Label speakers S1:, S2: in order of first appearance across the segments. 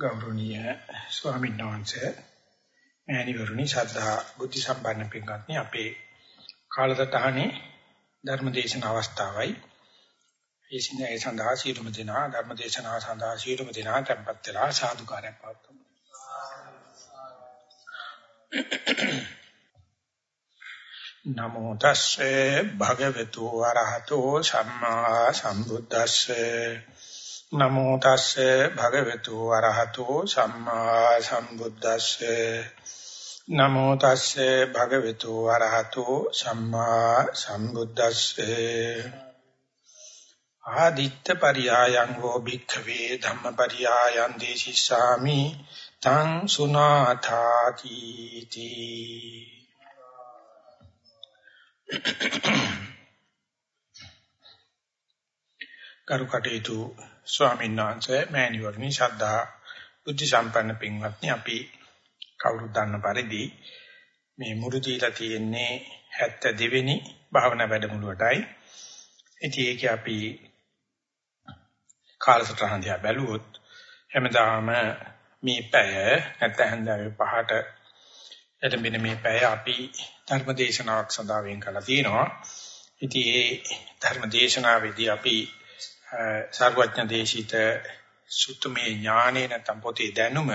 S1: ගෞරවනීය ස්වාමීන් වහන්සේ මෑණිවරුනි ශ්‍රද්ධා බුද්ධ සම්පන්න පින්වත්නි අපේ කාලසටහනේ ධර්මදේශන අවස්ථාවයි. ඒ සිනේ සඳහා සීලම දිනා ධර්මදේශනාව සඳහා සීලම දිනා tempත් වෙලා සාදුකාරයක් පවත්වමු. නමෝ තස්සේ භගවතු වරහතෝ සම්මා සම්බුද්දස්සේ නමෝ තස්සේ භගවතු වරහතෝ සම්මා සම්බුද්දස්සේ. නමෝ තස්සේ භගවතු වරහතෝ සම්මා සම්බුද්දස්සේ. ආදිත්ත පරියායං හෝ භික්ඛවේ ධම්ම පරියායං දේශිසාමි තං සුනාථාති තී. කරුකටේතු ස්වාමීන් වහන්සේ මෑණිවරණි ශ්‍රද්ධා බුද්ධ සම්පන්න පින්වත්නි අපි කවුරුත් දන්න පරිදි මේ මුරු දීලා තියෙන්නේ 72 වෙනි භාවනා වැඩමුළුවටයි. ඉතින් ඒක අපි කාලසටහන දිහා බැලුවොත් හැමදාම මේ පැය නැත්නම් හන්දාවේ පහට එළඹෙන මේ පැය අපි ධර්ම දේශනාවක් සඳහා වෙන් කරලා තියෙනවා. ඉතින් ඒ ධර්ම දේශනාවේදී අපි සර්වඥ දේශිත සුත්තමේ ඥානේ නැත්නම් පොතේ දැනුම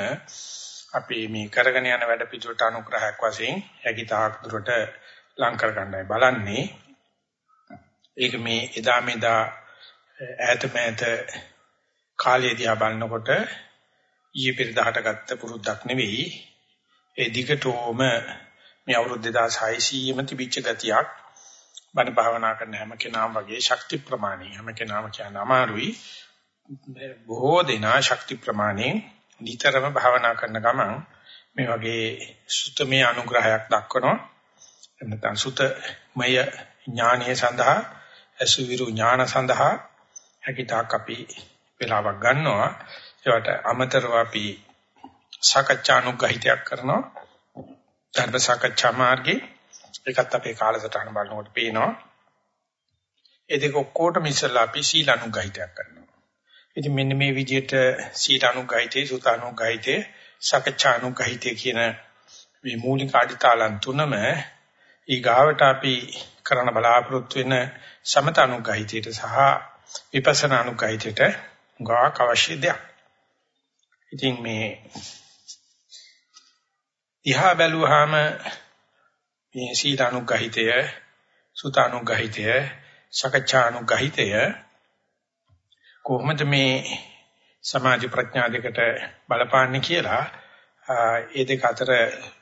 S1: අපි මේ කරගෙන යන වැඩ පිටුවට අනුග්‍රහයක් වශයෙන් හැකිතාක් දුරට ලං කර ගන්නයි බලන්නේ. ඒක මේ එදා මෙදා ඈත මෑත කාලයේ දිහා බලනකොට ඊයේ පෙරදහට ගත්ත පුරුද්දක් නෙවෙයි. ඒ දිගටම මේ අවුරුදු 2600ම තිබිච්ච ගතියක් බණ භාවනා කරන හැම කෙනාම වගේ ශක්ති ප්‍රමාණය හැම කෙනාම කියන අමාරුයි. බොහෝ දෙනා ශක්ති ප්‍රමාණය නිතරම භාවනා කරන ගමන් මේ වගේ සුතමේ අනුග්‍රහයක් දක්වනවා. නැත්නම් සුතමය ඥානීය සඳහා අසුවිරු ඥාන සඳහා හැකිතාක් අපි වෙලාවක් ගන්නවා. ඒවට අමතරව අපි සාකච්ඡා අනුග්‍රහිතයක් කරනවා. ධර්ම සාකච්ඡා මාර්ගේ ඒකත් අපේ කාලසටහන බලනකොට පේනවා. ඒ දෙක ඔක්කොටම ඉස්සලා අපි සීල අනුගහිතයක් කරනවා. ඉතින් මෙන්න මේ විදිහට සීල අනුගහිතේ, සුත අනුගහිතේ, සකච්ඡා අනුගහිතේ කියන මේ මූලික අඩිතාලන් තුනම ඊගාවට අපි කරන බලාපොරොත්තු වෙන සමත අනුගහිතයට සහ විපස්සනා අනුගහිතයට ගාක් අවශ්‍ය දෙයක්. ඉතින් මේ ඉහා බැලුවාම මේ සීලානුගහිතය සුතානුගහිතය සකච්ඡානුගහිතය කොහොමද මේ සමාධි ප්‍රඥා දෙකට බලපාන්නේ කියලා? ඒ දෙක අතර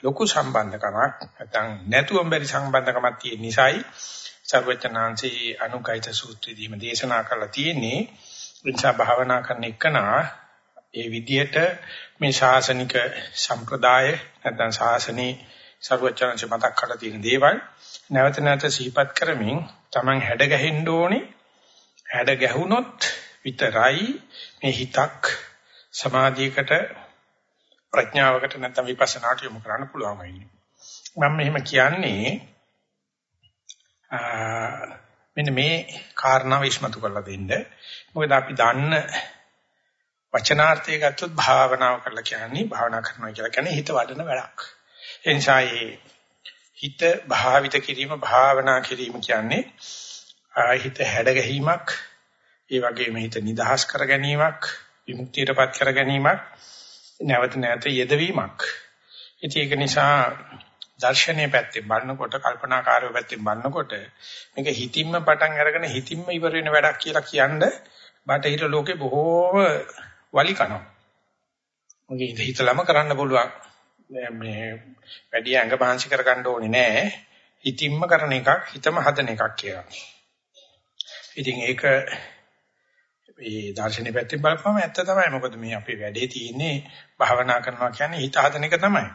S1: ලොකු සම්බන්ධකමක් නැත්නම් නැතුවම බැරි සම්බන්ධකමක් තියෙන නිසායි සර්වචනාංශී අනුගහිත සූත්‍රයේදීම දේශනා කරලා තියෙන්නේ. විචා භාවනා කරන එකනා ඒ විදිහට මේ ශාසනික සම්ප්‍රදාය නැත්නම් ශාසනී සර්වචනංශ මතක් කරලා තියෙන දේවල්. නැවත නැවත සිහිපත් කරමින් Taman හැඩ ගැහෙන්න ඕනේ. හැඩ ගැහුනොත් විතරයි මේ හිතක් සමාධියකට ප්‍රඥාවකට නැත්නම් විපස්සනාට යොමු කරන්න පුළුවන් වෙන්නේ. මම මෙහෙම කියන්නේ මෙන්න මේ කාරණාව ඉස්මතු කරලා දෙන්න. මොකද අපි දන්න වචනාර්ථය ගත්තොත් භාවනාව කරලා කියන්නේ භාවනා කරනවා කියලා කියන්නේ හිත වඩන වැඩක්. එනිසා හිත භාවිත කිරීම භාවනා කිරීම කියන්නේ හිත හැඩ ගැනීමක් ඒ වගේම හිත නිදහස් කර ගැනීමක් විමුක්තියටපත් කර ගැනීමක් නැවත නැවත යෙදවීමක් ඉතින් ඒක නිසා දර්ශනීය පැත්තෙන් බලනකොට කල්පනාකාරව පැත්තෙන් බලනකොට මේක හිතින්ම පටන් අරගෙන හිතින්ම ඉවර වෙන වැඩක් කියලා කියන්නේ බටහිර ලෝකේ බොහෝම වලි කනවා. මොකද හිතලම කරන්න පුළුවන්. මේ වැඩි ඇඟ පාංශි කරගන්න ඕනේ නෑ. හිතින්ම කරන එකක් හිතම හදන එකක් කියලා. ඉතින් ඒක මේ දාර්ශනික පැත්තෙන් බලපුවම ඇත්ත තමයි. මොකද මේ අපේ වැඩේ තියෙන්නේ භාවනා කරනවා කියන්නේ හිත හදන එක තමයි.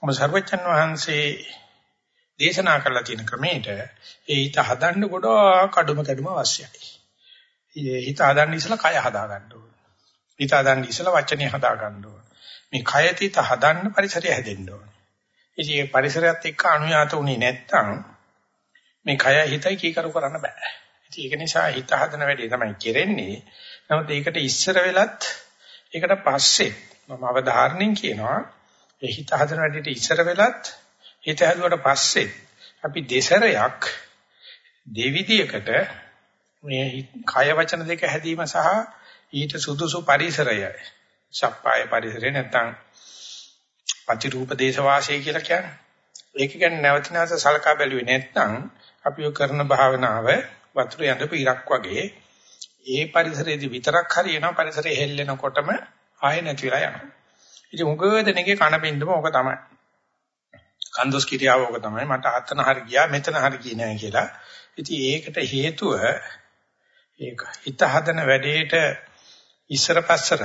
S1: මොකද සර්වචන් වහන්සේ දේශනා කරලා තියෙන ක්‍රමයට ඒ හිත හදන්න ගොඩාක් කඩුම කැඩුම අවශ්‍යයි. හිත හදන්න ඉස්සලා කය හදා ගන්න ඕනේ. හිත හදන්න ඉස්සලා වචනේ හදා ගන්න ඕනේ. මේ කය තිත හදන්න පරිසරය හැදෙන්න ඕනේ. ඉතින් මේ පරිසරයත් එක්ක අනුයාත උනේ නැත්තම් මේ කය හිතයි කීකරු කරන්න බෑ. ඉතින් ඒක නිසා හිත හදන වැඩේ තමයි කෙරෙන්නේ. නමුත් ඒකට ඉස්සර වෙලත් ඒකට පස්සේ මම අවධාරණයෙන් කියනවා ඒ හිත හදන වැඩේට ඉස්සර වෙලත් හිත හැදුවට පස්සේ අපි දෙසරයක් දෙවිදියකට මේ කය වචන දෙක හැදීම සහ ඊට සුදුසු පරිසරය සප්පාය පරිසරය නැත්නම් පතිරූප දේශ වාසය කියලා කියන්නේ. ඒක කියන්නේ නැවත නැවත සලකා බැලුවේ නැත්නම් අපි කරන භාවනාව වතුර යඳපු ඉරක් වගේ ඒ පරිසරයේදී විතරක් හරියනවා පරිසරය හෙල්ලෙනකොටම ආයෙ නැති වෙලා යනවා. ඉතින් උගදෙනගේ කන බින්දම ඕක තමයි. කන්දොස් කිරියාව ඕක තමයි. මට අතන හරි ගියා මෙතන හරි ගියේ නැහැ කියලා. ඉතින් ඒකට හේතුව ඒක හිත හදන වැඩේට ඉස්සර පස්සර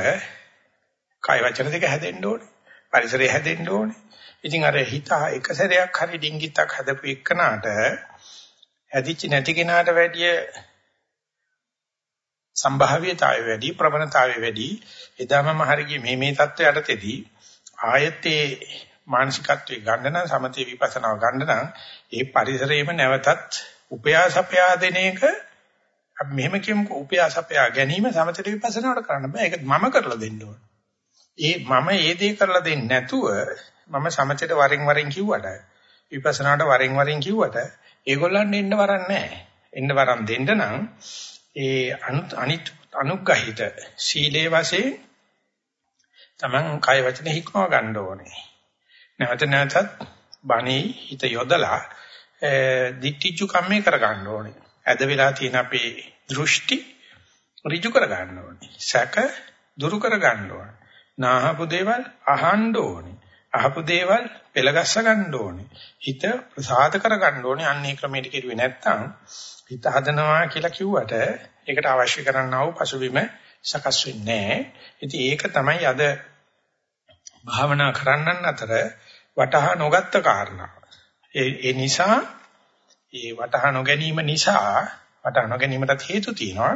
S1: කය වචන දෙක හැදෙන්න ඕනේ. පරිසරය හැදෙන්න ඕනේ. ඉතින් අර හිත එක සැරයක් හරි ඩිංගිත්තක් හදපු එකනට හැදිච්ච නැති කෙනාට වැඩිය සම්භාව්‍යතාවය වැඩි ප්‍රවණතාවය වැඩි එදා මම හරිය මේ මේ தත්ත්වයට තෙදී ආයතේ මානසිකත්වයේ ගන්න නම් සමතේ විපස්සනාව ගන්න නම් ඒ පරිසරයේම නැවතත් උපයාසපයා දෙන එක අපි මෙහෙම කියමුකෝ උපයාසපයා ගැනීම සමතේ විපස්සනාවට කරන්න බෑ ඒක මම කරලා දෙන්න ඕන. ඒ මම ඒ දේ කරලා දෙන්නේ නැතුව මම සමතේට වරින් වරින් කිව්වට විපස්සනාවට වරින් වරින් කිව්වට ඒගොල්ලන් එන්න වරන් නැහැ. එන්න වරන් දෙන්න නම් ඒ අනිත් අනුග්‍රහිත සීලේ වශයෙන් Taman කය වචන හික්මව ගන්න ඕනේ. නැවත නැවතත් බණී හිත යොදලා දික්ටිචු කම්මේ කර ගන්න ඕනේ. ඇද වෙලා තියෙන අපේ දෘෂ්ටි ඍජු කර ගන්න ඕනේ. සැක දුරු කර ගන්න ඕනේ. නාහපු දේවල් අහන්න ඕනේ. අහපු දේවල් පෙළගස්ස ගන්න ඕනේ. හිත ප්‍රසාද කර ගන්න ඕනේ. අන්නේ ක්‍රමයට කෙරුවේ නැත්නම් හිත හදනවා කියලා කිව්වට ඒකට අවශ්‍ය කරන්නා වූ පසුබිම සකස් වෙන්නේ නැහැ. ඉතින් ඒක තමයි අද භාවනා කරන්නන් අතර වටහා නොගත්ත කාරණා. ඒ ඒ නිසා ඒ වටහා නොගැනීම නිසා වටහා නොගැනීමට හේතු තියෙනවා.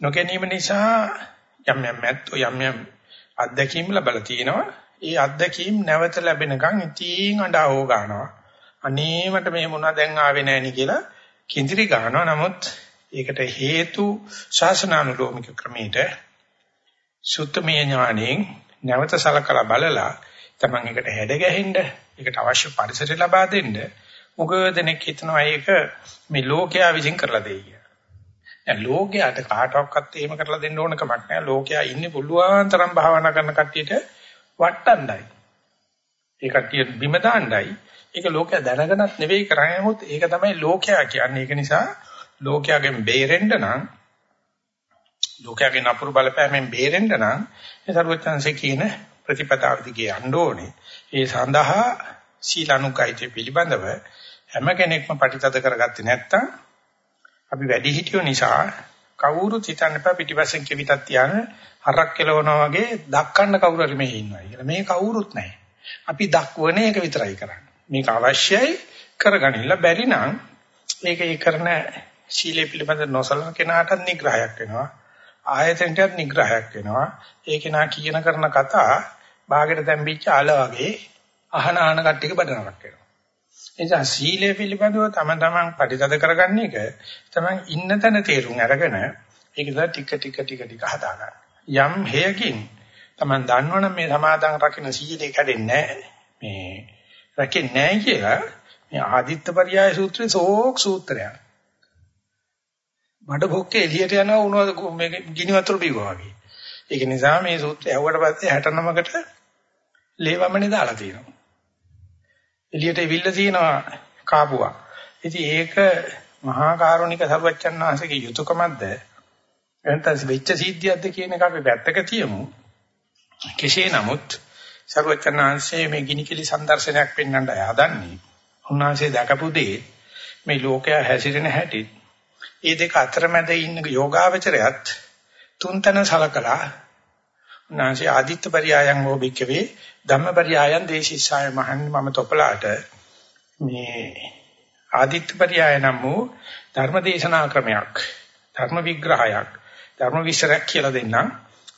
S1: නොගැනීම නිසා යම් යම් මැත්තෝ යම් යම් අත්දැකීම් ලැබලා තියෙනවා. ඒ අත්දැකීම් නැවත ලැබෙනකන් ඉතින් අඬව ගන්නවා. අනේ මට මේ මොනවද දැන් ආවේ නැහැ නේ කියලා කිඳිරි ගන්නවා. නමුත් ඒකට හේතු ශාසනානුලෝමික ක්‍රමයට සුත්තමේ ඥාණයෙන් නැවත සලකලා බලලා තමන් එකට හැඩ ගැහෙන්න ඒකට අවශ්‍ය පරිසරය ලබා දෙන්න මොකද දෙනෙක් හිතනවා ඒක මේ ලෝකයා විසින් කරලා දෙයි කියලා. දැන් ලෝකයාට කාටවත් එහෙම කරලා දෙන්න ඕන කමක් නැහැ. ලෝකයා ඉන්නේ පුළුවන් තරම් භාවනා කරන කට්ටියට වට්ටණ්ඩයි. ඒ කට්ටිය බිම දාන්නයි. ඒක ලෝකයා දැනගෙනත් නෙවෙයි කරන්නේ. නමුත් ඒක තමයි ලෝකයා කියන්නේ. ඒක නිසා ලෝකයෙන් බේරෙන්න නම් ලෝකයෙන් අපුරු බලපෑමෙන් බේරෙන්න නම් ඒ සර්වචන්සේ කියන ප්‍රතිපදාව දිගේ යන්න ඕනේ. ඒ සඳහා සීලානුකයිතේ පිළිබඳව හැම කෙනෙක්ම ප්‍රතිතද කරගත්තේ නැත්නම් අපි වැඩි හිටියෝ නිසා කවුරුත් හිතන්න එපා පිටිපස්සෙන් කෙවිතක් තියාන හරක් කෙලවනවා වගේ දක්කන්න කවුරු හරි මෙහි ඉන්නවා කියලා. මේ කවුරුත් නැහැ. අපි දක්වන එක විතරයි කරන්නේ. මේක අවශ්‍යයි කරගනින්න බැරි නම් මේක ඒ කරන සීලය පිළිබඳ නොසලන කෙනාටත් නිග්‍රහයක් වෙනවා. ආයතනටත් නිග්‍රහයක් වෙනවා. ඒක නා කියන කරන කතා ਬਾගෙට දැම්පිච්ච ආල වගේ අහන අහන කට්ටියක බඩනක් වෙනවා. එනිසා සීලය පිළිබඳව තම තමන් පරිතද කරගන්න එක තමන් ඉන්න තැන තේරුම් අරගෙන ඒක දා ටික ටික ටික ටික හදා ගන්න. යම් හේයකින් තමන් දන්නවනම් මේ සමාදාන රකින්න සීලය කැඩෙන්නේ නැහැ. මේ රැකෙන්නේ නැහැ කියලා මේ ආදිත්ත පරියාය සූත්‍රයේ සෝක් සූත්‍රයක්. මඩ බොක්කේ එළියට යනවා උණුවද මේ ගිනි වතුර බිව්වා වගේ. ඒක නිසා මේ සූත්‍රය ඇහුවට පස්සේ 69කට ලේවමනේ දාලා තියෙනවා. එළියට එවිල්ල තියෙනවා කාපුවා. ඉතින් ඒක මහා කරුණික සර්වච්ඡන් වහන්සේගේ යුතුයකමක්ද? එතනස් වෙච්ච සිද්ධියක්ද කියන එක අපි පැත්තක තියමු. කෙසේ නමුත් සර්වච්ඡන් වහන්සේ මේ ගිනිකිලි සම්දර්ශනයක් පෙන්වන්න හදන්නේ. උන්වහන්සේ දැකපු දේ මේ ලෝකයා හැසිරෙන හැටි ඒ දෙක අතරමැද ඉන්න යෝගාවචරයත් තුන්තන සලකලා උන්වහන්සේ ආදිත්‍ය පරියායන් හෝ බික්කවේ ධම්ම පරියායන් දේශිසාය මහන්නේ මම තොපලාට මේ ආදිත්‍ය පරියාය නම් වූ ධර්ම දේශනා ක්‍රමයක් ධර්ම විග්‍රහයක් ධර්ම විශ්රයක් කියලා දෙන්නම්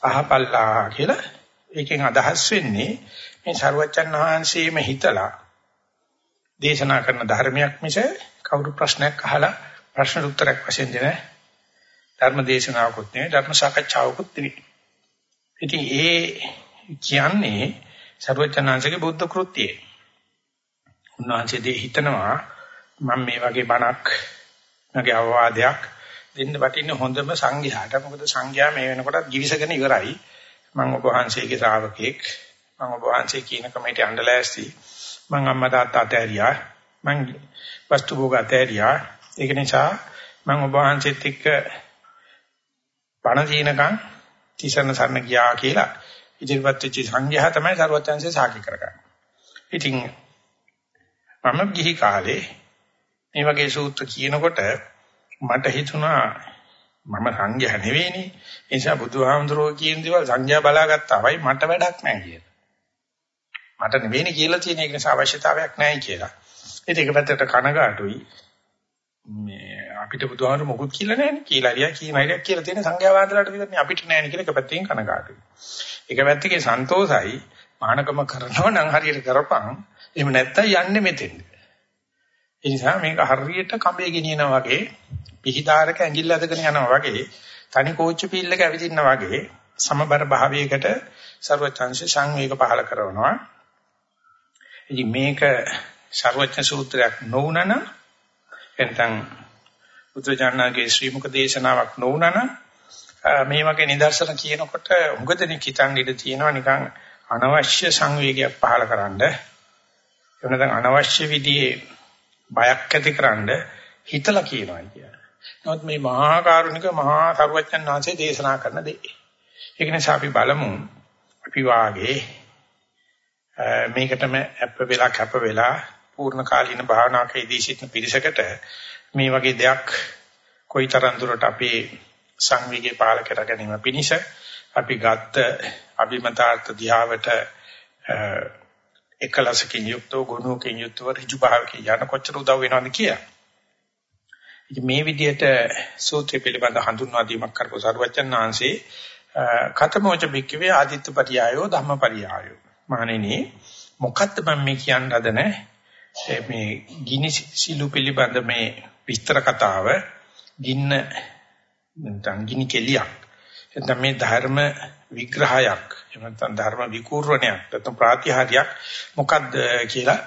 S1: අහපල්ලා කියලා ඒකෙන් අදහස් වෙන්නේ මේ සරුවච්චන් වහන්සේම හිතලා දේශනා කරන ධර්මයක් මිස කවුරු ප්‍රශ්නයක් අහලා ප්‍රශ්න උත්තරයක් වශයෙන් දෙන ධර්ම දේශනාවකුත් නෙවෙයි ධර්ම සාකච්ඡාවකුත් නෙවෙයි. ඉතින් ඒ කියන්නේ ਸਰවචනාංශගේ බුද්ධ කෘත්‍යය. උන්වහන්සේ දෙය හිතනවා මම මේ වගේ බණක් මගේ අවවාදයක් දෙන්න වටින්නේ හොඳම සංඝයාට. මොකද සංඝයා මේ වෙනකොට givisගෙන ඉවරයි. මම ඔබ වහන්සේගේ ශ්‍රාවකෙක්. මම ඔබ වහන්සේ කියන කමේට අඬලෑස්ති. මම අම්මා තාත්තා අතහැරියා. මම වස්තු භෝග අතහැරියා. ඒක නිසා මම ඔබ වහන්සේත් එක්ක බණ දිනකම් තිසරණ සරණ ගියා කියලා ඉදිරිපත් වෙච්ච සංඝයා තමයි සරුවචන්සේ සාකි කරගන්නේ. ඉතින් මම ගිහි කාලේ මේ වගේ සූත්‍ර කියනකොට මට හිතුණා මම සංඝයා නෙවෙයිනේ. ඒ නිසා බුදුහාමුදුරුවෝ කියන දේවල් සංඝයා බලාගත්තාමයි මට වැඩක් නැහැ කියලා. මට නෙවෙයිනේ කියලා තියෙන එක නිසා අවශ්‍යතාවයක් නැහැ කියලා. ඒක පැත්තට කනගාටුයි. මේ අපිට බුදුහාමුදුරු මොකුත් කියලා නැහැ නේ කියලා හරියක් කියන හරියක් කියලා තියෙන සංඝයාවාදලට විතරනේ අපිට නැහැ නේ කියලා එක පැත්තකින් කනගාටුයි. එක පැත්තකින් සන්තෝසයි මානකම කරනවා නම් හරියට කරපන් එහෙම නැත්තම් යන්නේ මෙතෙන්ද. ඒ නිසා මේක හරියට කඹේ ගෙනියනවා වගේ පිහිදාරක ඇඟිල්ල අදගෙන යනවා වගේ තනි කෝච්චි පිල්ලක ඇවිදින්න වගේ සමබර භාවයකට ਸਰවචන්ස සංවේග පහල කරනවා. ඉතින් මේක ਸਰවඥ සූත්‍රයක් නොවුනනම් එතන උත්‍රාජානගේ ශ්‍රී මුක දේශනාවක් නොවුනනම් මේ වගේ නිදර්ශන කියනකොට උගදෙනෙක් හිතන් ඉඳ තියෙනවා නිකන් අනවශ්‍ය සංවේගයක් පහල කරන්න එහෙම නැත්නම් අනවශ්‍ය විදිහේ බයක් ඇතිකරන්න හිතලා කියනවා කියන්නේ. නමුත් මේ මහා කරුණික මහා සරුවච්චන් වහන්සේ දේශනා කරන දේ. ඒක නිසා අපි බලමු අපි වාගේ මේකටම අප වෙලා කැප වෙලා පූර්ණ කාලීන භාවනාවකදී සිටින පිරිසකට මේ වගේ දෙයක් කොයිතරම් දුරට අපේ සංවේගය පාල කර ගැනීම පිණිස අපි ගත්ත අභිමතාර්ථ දිහාවට එකලසකින් යුක්තව ගුණෝකින් යුක්තව ඍජු භාවකින් යන කොච්චර උදව් වෙනවද කියලා. ඉතින් මේ විදිහට සූත්‍රය පිළිබඳ හඳුන්වා දීමක් කරපු සරුවචන් ආංශේ කතමෝච බික්කවේ ආදිත්‍ය පරියායෝ ධම්ම පරියායෝ. මහණෙනි මොකක්ද මම මේ කියන්න හදන මේ ගිනි සිලු පිළිබඳ මේ විස්තර කතාව ගින්න නැත්නම් ගිනි කෙලියක්. එතන මේ ධර්ම විග්‍රහයක් එහෙම නැත්නම් ධර්ම විකූර්ණයක් නැත්නම් ප්‍රාතිහාර්යයක් මොකද්ද කියලා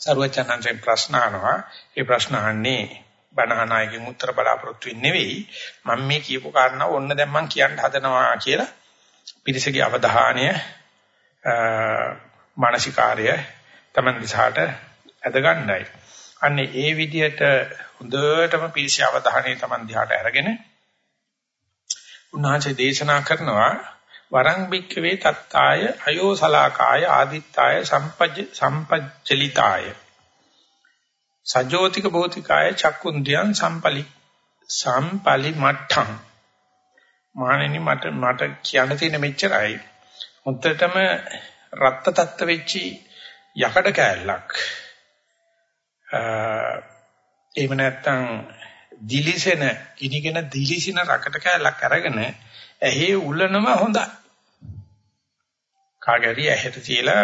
S1: සරුවචනන්සේ ප්‍රශ්න අහනවා. ඒ ප්‍රශ්න අහන්නේ බණහනායකින් උත්තර බලාපොරොත්තු වෙන්නේ නෙවෙයි. මම මේ කියපු කාරණා ඕන්න දැන් මම කියන්න හදනවා කියලා පිරිසගේ අවධානය මානසිකාර්ය Taman දිහාට ඇද ගන්නයි අන්නේ ඒ විදිහට හොඳටම පිරිස අවධානය Taman දිහාට අරගෙන උන්වහන්සේ දේශනා කරනවා වරං බික්කවේ තත්තාය අයෝසලාකාය ආදිත්තාය සම්පජ්ජ සම්පජ්ජලිතාය. සජෝතික භෞතිකාය චක්කුන්ද්‍යං සම්පලි සම්පලි මට්ඨං මානෙනි මට මට කියන්න තියෙන මෙච්චරයි. මුත්තටම රත්ත තත්ත වෙච්චි යකඩ කෑල්ලක් එහෙම නැත්නම් දිලිසෙන ඉනිගෙන දිලිසින රකට කැලක් අරගෙන ඇහි උලනම හොඳයි. කාගරි ඇහෙට තියලා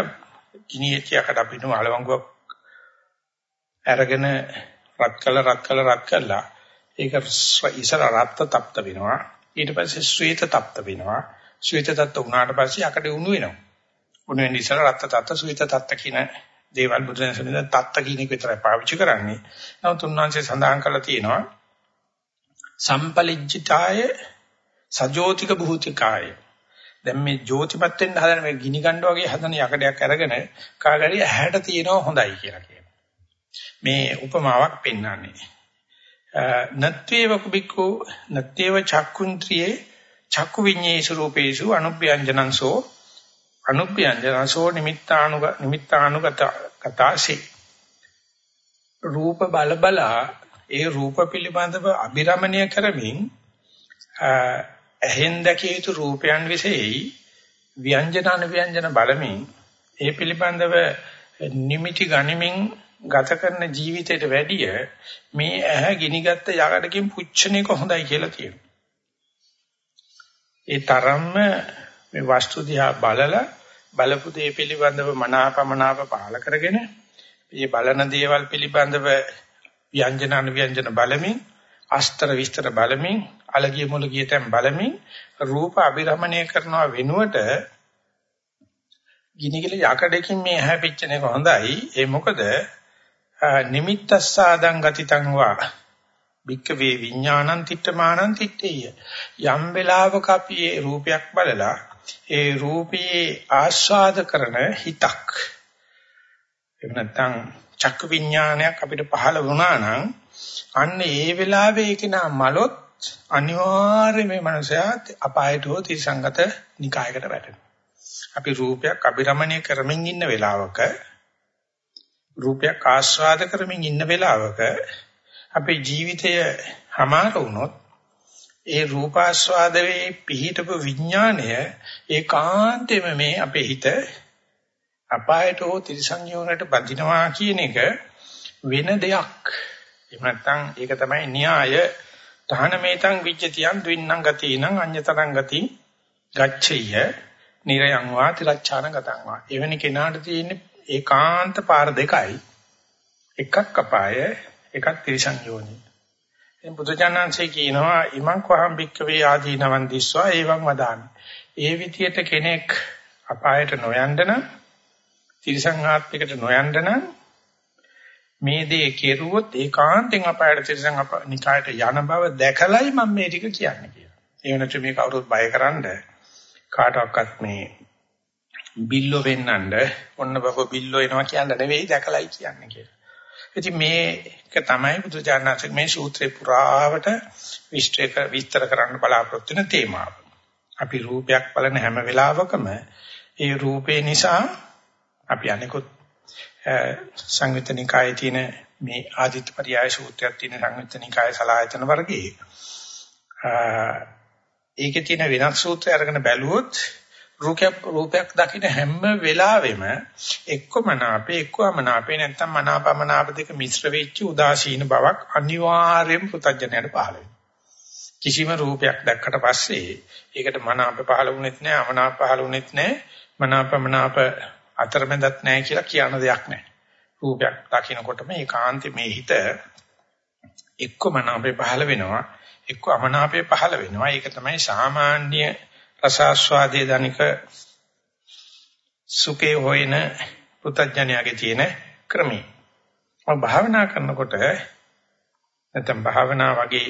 S1: ගිනියච්චයකට අපිට අලවංගුවක් අරගෙන රත් කළ රත් කළ රත් කළා. ඒක ඉසර රත්ත තප්ත වෙනවා. ඊට පස්සේ ශ්වේත තප්ත වෙනවා. ශ්වේත තත්ත උනාට පස්සේ යකඩ උණු වෙනවා. උණු වෙන ඉසර රත්ත තත්ත ශ්වේත තත්ත කියන දේවල් බුදුන් සමිඳ තත්ත කියන එක විතරයි පාවිච්චි කරන්නේ නමුත් උන්වහන්සේ සඳහන් කරලා තියෙනවා සම්පලිජ්ජිතාය සජෝතික භූතිකාය දැන් මේ ජෝතිපත් වෙන්න හදන මේ ගිනි ගන්න වගේ හදන යකඩයක් අරගෙන කාගරි ඇහැට තියෙනවා හොඳයි කියලා කියනවා. මේ උපමාවක් පෙන්වන්නේ. නත්වේව කුබිකෝ නත්වේව චක්කුන්ත්‍රියේ චක්කු විඤ්ඤේසු රූපේසු අනුභ්‍යංජනංසෝ අනුභ්‍යංජනංසෝ නිමිත්තානුග නිමිත්තානුගත කතාසි රූප බල බලා ඒ රූප පිළිබඳව අභිරමණය කරමින් ඇහෙන් දැකිය යුතු රූපයන් විසෙයි ව්‍යංජන අනුව්‍යංජන බලමින් ඒ පිළිබඳව නිමිති ගනිමින් ගත කරන ජීවිතයට වැඩිය මේ ඇහැ ගිනිගත්ත යකඩකින් පුච්චන එක හොඳයි කියලා තියෙනවා. ඒ තරම්ම මේ වස්තු දිහා බලලා බලපු දේ පිළිබඳව මනාපමනාප පහල කරගෙන මේ බලන දේවල් පිළිබඳව ව්‍යංජන අනුව්‍යංජන බලමින් අස්තර විස්තර බලමින් අලගිය මුලගිය තැන් බලමින් රූප අභිරමණය කරනවා වෙනුවට ගිනිගල යකඩකින් මේ ඇහැ පිච්චෙන එක හොඳයි. ඒ මොකද නිමිත්තස්සාදං ගතිතං වා බික්ක වේ විඥානං තිට්ඨමානං තිට්ඨේය. යම් වෙලාවක අපි ඒ රූපයක් බලලා ඒ රූපයේ ආස්වාද කරන හිතක් එහෙම නැත්නම් චක්ක විඥානයක් අපිට පහළ වුණා නම් අන්න ඒ වෙලාවේ ඒක නා මලොත් අනිවාර්යයෙන් මේ මනසයා අපායට හෝ තිසංගත නිකායකට වැටෙනවා. අපි රූපයක් අභිරමණය කරමින් ඉන්න වෙලාවක රූපයක් ආස්වාද කරමින් ඉන්න වෙලාවක අපේ ජීවිතය හමාර වුණොත් ඒ රූපාස්වාදයේ පිහිටපු විඥාණය ඒකාන්තයෙන්ම මේ අපේ හිත අපායට හෝ ත්‍රිසංයෝනට බඳිනවා කියන එක වෙන දෙයක්. එහෙම නැත්නම් ඒක තමයි න්‍යාය තහනමේතං විජ්ජතියං ද්වින්නම් ගතිනං අඤ්‍යතරං ගති ගච්ඡය නිරයං වා තිරච්ඡාන ගතං වා. එවැනි කෙනාට තියෙන ඒකාන්ත පාර දෙකයි. එකක් අපාය එකක් ත්‍රිසංයෝනි. එම් බුදුජානන්සේ කියනවා ඉමං කොහම් බික්කවේ ආදීනවන් දිස්වා එවං වදාමි. ඒ විදියට කෙනෙක් අපායට නොයන්න නම් තිරිසංආත්මිකට නොයන්න නම් මේ දේ කෙරුවොත් ඒකාන්තෙන් අපායට තිරිසං නිකායට යන බව දැකලයි මම මේ ටික කියන්නේ කියලා. ඒ වෙනතු මේ කවුරුත් බයකරනද කාටවත් මේ බිල්ලෝ වෙන්නඳ ඔන්න බබ බිල්ලෝ එනවා කියන්න නෙවෙයි දැකලයි කියන්නේ කියලා. ඉතින් මේක තමයි බුදුජානනාථ මේ සූත්‍රේ පුරාවට විස්තර විස්තර කරන්න බලාපොරොත්තු වෙන තේමාව. අපි රූපයක් බලන හැම වෙලාවකම ඒ රූපේ නිසා අපි අනිකුත් සංවිතනිකායේ තියෙන මේ ආදිත්‍ය පරියාය සූත්‍රයක් තියෙන සංවිතනිකාය සලායතන වර්ගයේ ඒකේ තියෙන වෙනස් සූත්‍රය අරගෙන බැලුවොත් රූපයක් රූපයක් දකින්න හැම වෙලාවෙම එක්කමන අපේ එක්කමන අපේ නැත්තම් මනාපමනාප දෙක මිශ්‍ර වෙච්ච උදාසීන බවක් අනිවාර්යයෙන් පුතඥයට පහළ වෙනවා. කිසිම රූපයක් දැක්කට පස්සේ ඒකට මනාප පහළ වුණෙත් නැහැ අමනාප පහළ වුණෙත් නැහැ මනාපමනාප අතරමැදත් නැහැ කියලා කියන දෙයක් නැහැ. රූපයක් දකින්නකොටම ඒකාන්තේ මේ හිත එක්කමන අපේ පහළ වෙනවා එක්ක අමනාපය පහළ වෙනවා. ඒක තමයි සාමාන්‍ය රසාස්වාදයේ ධනික සුඛේ හොයන පුතඥයාගේ තියෙන ක්‍රමය. මම භාවනා කරනකොට නැත්නම් භාවනා වගේ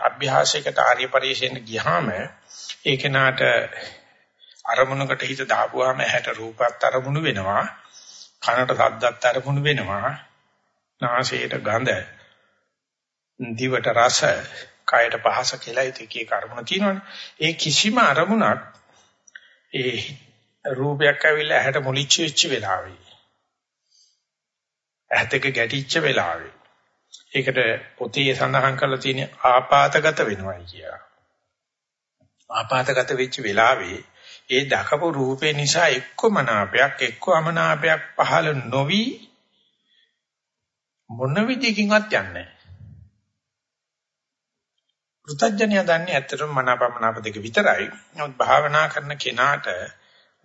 S1: අභ්‍යාසයකට ආර්ය පරිශෙන්න ගියාම ඒ කෙනාට අරමුණකට හිත දාපුවාම ඇහැට රූපත් අරමුණු වෙනවා කනට ශබ්දත් අරමුණු වෙනවා නාසයට ගඳ දිවට රස කයට පහස කියලා ඒකේ කර්මන තියෙනවනේ. ඒ කිසිම අරමුණක් ඒ රූපයක් ඇවිල්ලා ඇහැට මුලිච්ච වෙච්ච වෙලාවේ. ඇහැතක ගැටිච්ච වෙලාවේ. ඒකට පොතේ සඳහන් කරලා තියෙන ආපాతගත වෙනවයි කියලා. ආපాతගත වෙච්ච වෙලාවේ ඒ දකපු රූපේ නිසා එක්ක මනාපයක් එක්ක අමනාපයක් පහළ නොවි මොන විදිහකින්වත් යන්නේ නැහැ. පෘථජ්ජනය දන්නේ ඇත්තටම මනාපමනාප දෙක විතරයි. නමුත් භාවනා කරන කෙනාට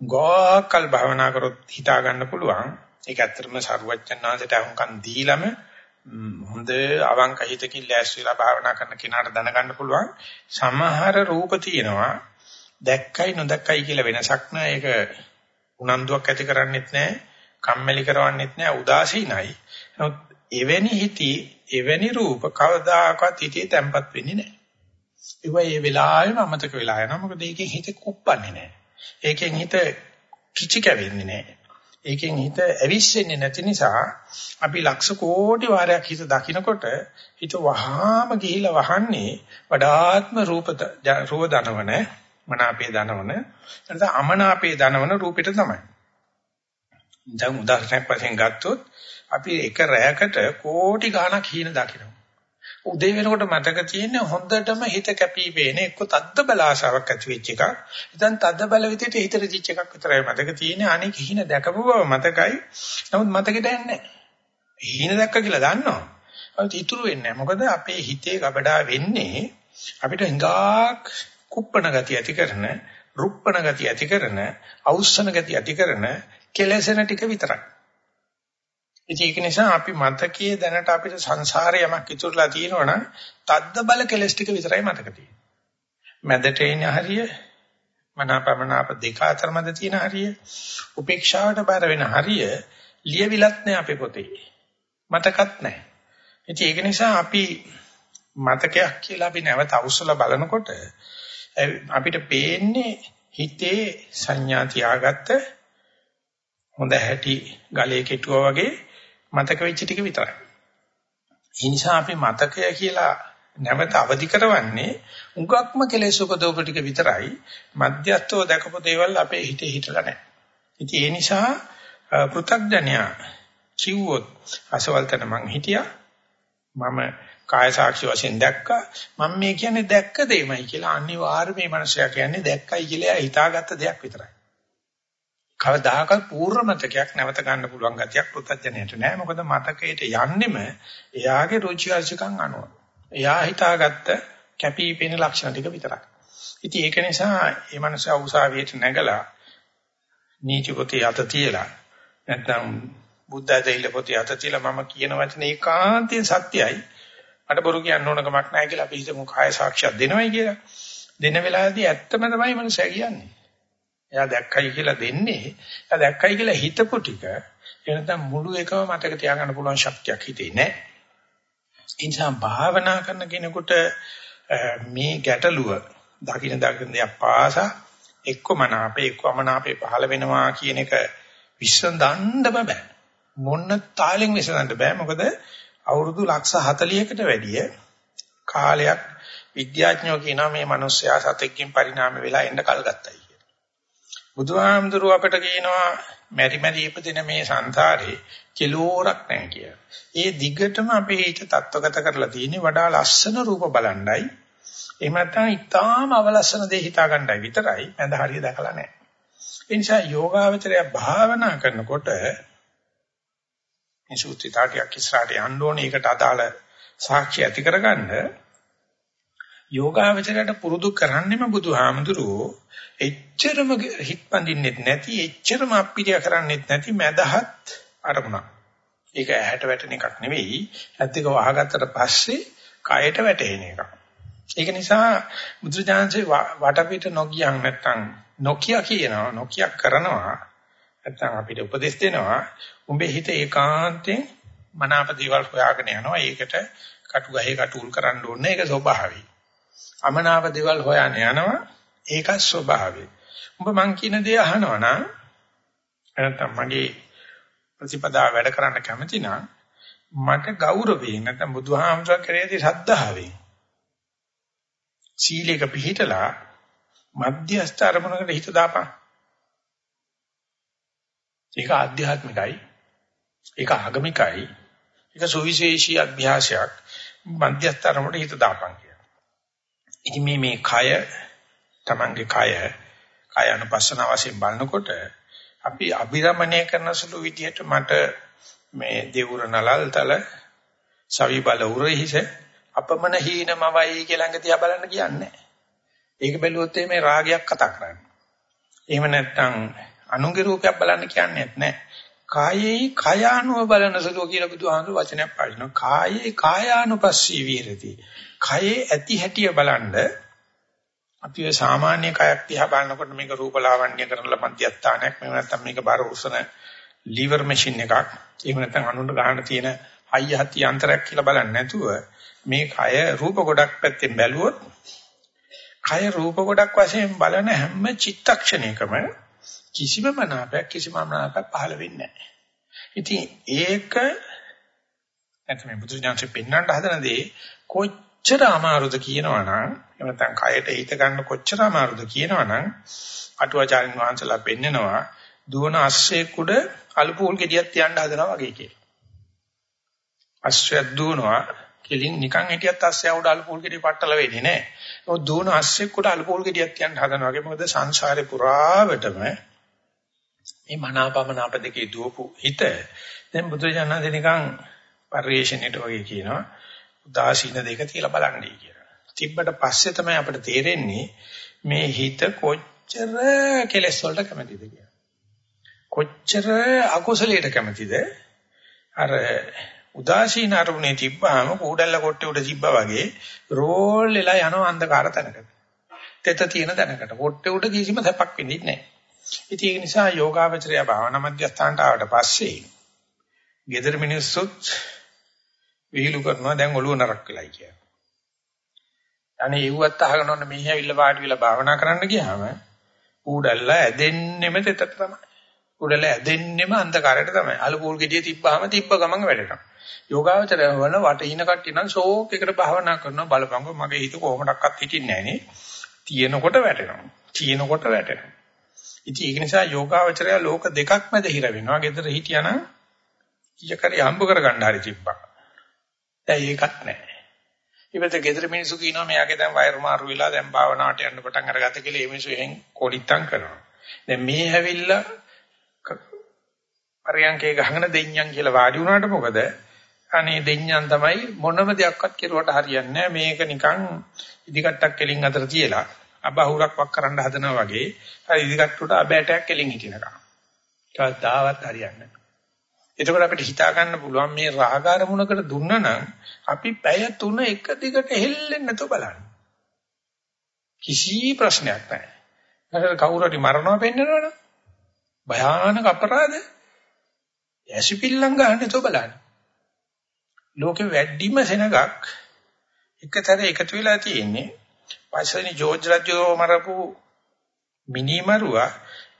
S1: ගෝකල් භාවනා කරොත් හිතා ගන්න පුළුවන්. ඒක ඇත්තටම සරුවච්චන්හන්සේට අහුම්කම් දීලම හොඳ අවංක හිතකින් ලෑස්තිලා භාවනා කරන කෙනාට දැනගන්න පුළුවන්. සමහර රූප තියෙනවා දැක්කයි නොදැක්කයි කියලා වෙනසක් නෑ. ඒක උනන්දුවක් ඇති කරන්නේත් නෑ. කම්මැලි කරවන්නේත් නෑ. උදාසීනයි. නමුත් එවැනි හිති එවැනි රූප කවදාකවත් හිතේ තැම්පත් වෙන්නේ නෑ. ඒවා මේ වෙලාවෙම අමතක වෙලා යනවා. මොකද ඒකෙන් හිත කුප්පන්නේ නැහැ. ඒකෙන් හිත කිචි කැවෙන්නේ නැහැ. ඒකෙන් හිත ඇවිස්සෙන්නේ නැති නිසා අපි ලක්ෂ කෝටි වාරයක් හිත දකිනකොට හිත වහාම ගිහිලා වහන්නේ වඩාත්ම රූප රූප දනවන මනාපේ දනවන නැත්නම් අමනාපේ දනවන රූපෙට තමයි. දැන් උදාහරණයක් වශයෙන් ගත්තොත් අපි එක රැයකට කෝටි ගණක් හීන දකිනවා. උදේ වෙනකොට මතක තියෙන්නේ හොඳටම හිත කැපී පේන එක්ක තද්ද බල ආශාවක් ඇති වෙච්ච එකක්. ඉතින් තද්ද බල විදිහට හිත රිදිච්ච එකක් විතරයි මතක තියෙන්නේ. අනික හින දැකපු බව මතකයි. නමුත් මතකෙට එන්නේ හින දැක්ක කියලා දන්නවා. ඒත් ඉතුරු වෙන්නේ මොකද අපේ හිතේ ගබඩා වෙන්නේ අපිට හංගාක් කුප්පණ ගතිය ඇති කරන, රුප්පණ ගතිය ඇති කරන, අවුස්සන ගතිය ඇති කරන කෙලෙසන ටික විතරයි. ඉතින් ඒක නිසා අපි මතකයේ දැනට අපිට සංසාරේ යමක් ඉතුරුලා තියෙනවනම් තද්ද බල කෙලස් ටික විතරයි මතක තියෙන්නේ. මැදට එන හරිය මනාපමනාප දෙක අතරමැද තියෙන හරිය උපේක්ෂාවට බර වෙන හරිය ලියවිලත් නැහැ අපේ පොතේ මතකත් නැහැ ඉතින් ඒක නිසා අපි මතකයක් කියලා අපි නැවත අවශ්‍යලා බලනකොට අපිට පේන්නේ හිතේ සංඥා තියාගත්ත හොඳ හැටි ගලේ කෙටුවා වගේ මතක වෙච්ච ටික විතරයි. ඒ නිසා අපි මතකය කියලා නැවත අවදි කරවන්නේ උගක්ම කෙලෙස් උපදෝප ටික විතරයි. මධ්‍යස්තව දැකපු දේවල් අපේ හිතේ හිටලා නැහැ. ඉතින් ඒ නිසා පෘථග්ජනයා කිව්වොත් අසවල් තැන මං හිටියා මම කාය සාක්ෂි වශයෙන් දැක්කා මම මේ කියන්නේ දැක්ක දෙයමයි කියලා අනිවාර්යයෙන් මේ මනුස්සයා කියන්නේ දැක්කයි කියලා හිතාගත්ත දෙයක් විතරයි. කවදාකවත් පූර්ව මතකයක් නැවත ගන්න පුළුවන් ගතියක් පුත්තජනයට නෑ මොකද මතකයට යන්නෙම එයාගේ රුචි අරුචිකම් අනුව. එයා හිතාගත්ත කැපිපෙන ලක්ෂණ ටික විතරයි. ඉතින් ඒක නිසා මේ මනුස්සයා උසාවියට නැගලා නීති පොතේ අත තියලා නැත්නම් බුද්ධ ධෛල පොතේ අත තියලා මම කියන වචනේ ඒකාන්තයෙන් සත්‍යයි මට බොරු කියන්න ඕන කමක් නැහැ කියලා අපි හිතමු කාය සාක්ෂියක් දෙනවයි කියලා. දෙන වෙලාවේදී ඇත්තම තමයි මනුස්සයා කියන්නේ. එයා දැක්කයි කියලා දෙන්නේ. එයා දැක්කයි කියලා හිතපු ටික එනතම් මුළු එකම මතක තියාගන්න පුළුවන් ශක්තියක් හිතේ නැහැ. ඒ නිසා භාවනා කරන කෙනෙකුට මේ ගැටලුව දකින්න දකින්න දෙයක් පාසා එක්කමන අපේ එක්කමන අපේ පහළ වෙනවා කියන එක විශ්සඳන්න බෑ. මොන්න තාලෙන් විශ්සඳන්න බෑ. මොකද අවුරුදු ලක්ෂ 40කට වැඩිය කාලයක් විද්‍යාඥයෝ කියනවා මේ මිනිස්සයා සතෙක්ගෙන් පරිණාම වෙලා එන්න කල් ගත්තයි කියලා. බුදුහාමුදුරුව අපට කියනවා මෙරි මෙරි ඉපදින මේ සංසාරේ කෙලෝරක් නැහැ කියලා. ඒ දිගටම අපේ හිත තත්වගත කරලා තියෙන්නේ වඩා ලස්සන රූප බලණ්ඩයි. එහෙම නැත්නම් ඊටාම අවලස්සන දේ හිතා ගන්නයි විතරයි. මඳ හරිය දැකලා නැහැ. ඒ නිසා යෝගාවචරය භාවනා කරනකොට මේ සූත්‍රය තාටියක් ඉස්සරහට යන්න ඕනේ. ඒකට අදාළ සාක්ෂි ඇති කරගන්න යෝගාවචරයට පුරුදු කරන්නෙම බුදුහාමුදුරුවෝ එච්චරම හිත පඳින්නෙත් නැති එච්චරම අප්පිරිය කරන්නෙත් නැති මදහත් අරමුණක්. ඒක ඇහැට වැටෙන එකක් නෙවෙයි. ඇත්තක වහගත්තට පස්සේ කයට වැටෙන එකක්. ඒක නිසා බුදුජානසේ වටපිට නොගියන් නැත්තම් නොකිය කියනවා නොකිය කරනවා නැත්තම් අපිට උපදෙස් දෙනවා උඹේ හිත ඒකාන්තයෙන් මනාප දේවල් හොයාගෙන යනවා ඒකට කටු ගහේ කටුල් කරන්න ඕනේ ඒක ස්වභාවයි අමනාප දේවල් හොයන්න යනවා ඒක ස්වභාවයි උඹ මං කියන දේ අහනවා නම් නැත්තම් මගේ ප්‍රතිපදා වැඩ කරන්න කැමති නම් මට ගෞරවයෙන් නැත්නම් බුදුහාමුදුරුවෝ කරේදී ශ්‍රද්ධාවෙන් සීලයක පිළිහිටලා මධ්‍යස්ථ අරමුණකට හිත දාපන් ඒක ආධ්‍යාත්මිකයි. ඒක ආගමිකයි. ඒක සුවිශේෂී අභ්‍යාසයක්. මධ්‍යස්තරමට හිත දාපන් කියලා. ඉතින් මේ මේ කය තමන්ගේ කය කය අනුපස්සන වශයෙන් බලනකොට අපි අභිරමණය කරන සුළු විදිහට මට මේ දෙවුර නලල්තල සවි බල උරහිස අපමණ හීනමවයි කියලා ළඟ තියා බලන්න කියන්නේ. ඒක බැලුවොත් මේ රාගයක් කතා කරන්නේ. එහෙම නැත්නම් අනුගේ රූපයක් බලන්න කියන්නේ නැහැ. කායේ කයානුව බලන සුළු කියලා බුදුහාමුදුරු වචනයක් පාදිනවා. කායේ කායානුපස්සී විහෙරති. කයේ ඇති හැටිය බලන්න අපි ඔය සාමාන්‍ය කයක් දිහා බලනකොට මේක රූපලාවන්‍ය කරන මධ්‍යස්ථානයක් මෙව නැත්නම් මේක බර උසන liver machine එකක් එහෙම නැත්නම් අනුන්ට ගන්න තියෙන හයිය හති යන්ත්‍රයක් කියලා බලන්නේ නැතුව මේ කය රූප ගොඩක් පැත්තෙන් බැලුවොත් කය රූප ගොඩක් වශයෙන් බලන හැම චිත්තක්ෂණයකම කිසිම මනාපයක් කිසිම අමනාපයක් පහළ වෙන්නේ නැහැ. ඉතින් ඒක නැත්නම් මේ බුදුඥානසේ පෙන්වන්න හදන දේ කොච්චර අමාරුද කියනවනම් එහෙම නැත්නම් කයට හිත ගන්න කොච්චර අමාරුද කියනවනම් අටුවාචාරින් වහන්සලා පෙන්නනවා දුවන අස්සේ කුඩ අලුපූල් ගෙඩියක් තියන්න හදනවා වගේ කියලා. අස්සේ දුවනවා කෙලින් නිකන් හිටියත් අස්සේ උඩ අලුපූල් ගෙඩිය පట్టල වෙන්නේ නැහැ. ඔය දුවන අස්සේ කුඩ අලුපූල් ගෙඩියක් තියන්න හදනවා වගේ මොකද සංසාරේ පුරාවටම මේ මනාපමනාප දෙකේ දුවපු හිත දැන් බුදුරජාණන් දෙනිකන් පරිේශණයට වගේ කියනවා උදාසීන දෙක තියලා බලන්නයි කියලා. තිබ්බට පස්සේ තමයි අපිට තේරෙන්නේ මේ හිත කොච්චර කෙලෙස් වලට කැමතිද කියලා. කොච්චර අකුසලයට කැමතිද? අර උදාසීන අරමුණේ තිබ්බාම කූඩල්ල කොට්ටේ උඩ තිබ්බා වගේ රෝල් වෙලා යනවා අන්ධකාර තැනකට. තෙත තියෙන දැනකට. පොට්ටේ උඩ කිසිම සැපක් වෙන්නේ නැහැ. ඉතින් ඒ නිසා යෝගාවචරය භාවනා මධ්‍යස්ථානට ආවට පස්සේ gedara මිනිස්සුත් විහිළු කරනවා දැන් ඔළුව නරක් වෙලයි කියලා. අනේ ඉව්වත් අහගෙන ඔන්න මෙහි ඇවිල්ලා වාඩි වෙලා භාවනා කරන්න ගියාම ඌඩල්ල ඇදෙන්නෙම තෙතට තමයි. ඌඩල්ල ඇදෙන්නෙම අන්ධකාරයට තමයි. අලුපූල් ගෙඩිය තිබ්බාම තිබ්බ ගමන් වැඩනවා. යෝගාවචරය වල වටින කට්ටිය නම් ෂෝක් එකට භාවනා කරනවා බලපංගෝ මගේ හිත කොහොමඩක්වත් හිටින්නේ නැහැ නේ. තියෙනකොට වැටෙනවා. තියෙනකොට වැටෙනවා. ඉතින් ඒක නිසා යෝගාවචරය ලෝක දෙකක් මැද හිර වෙනවා. ගෙදර හිටියානම් ඊයකරි හම්බ කරගන්න හරි තිබ්බා. දැන් ඒකත් නැහැ. ඉතින් ගෙදර මිනිස්සු කියනවා මෙයාගේ දැන් වයර් මාරු වෙලා දැන් භාවනාවට යන්න පටන් අරගත්ත කියලා ඒ මිනිස්සු එහෙන් කොලිත්තම් කරනවා. දැන් මේ හැවිල්ලා පරියන්කේ ගහගෙන දෙඤ්ඤම් කියලා වාඩි වුණාට මොකද? අනේ දෙඤ්ඤම් තමයි මොනම දෙයක්වත් කෙරුවට හරියන්නේ නැහැ. මේක නිකන් ඉදිකට්ටක් කෙලින් අතර තියලා අබහුරක් වක් කරන්න හදනවා වගේ හරි ඉදිකට්ටුට අබෑටයක් කෙලින් හිටිනකම්. කවදාවත් හරියන්නේ නැහැ. එතකොට අපිට හිතා ගන්න පුළුවන් මේ රාගාර මුණකට දුන්නා නම් අපි පැය 3 එක දිගට හෙල්ලෙන්නේ නැතුව බලන්න. කිසි ප්‍රශ්නයක් නැහැ. අර කවුරු හරි මරනවා පෙන්නනවනම් භයානක අපරාධ. ඇසිපිල්ලම් ගන්න නැතුව බලන්න. ලෝකෙ වැඩිම සෙනගක් එකතර එකතු වෙලා තියෙන්නේ පස්වෙනි ජෝර්ජ් රජුව මරපු මිනිමරුවා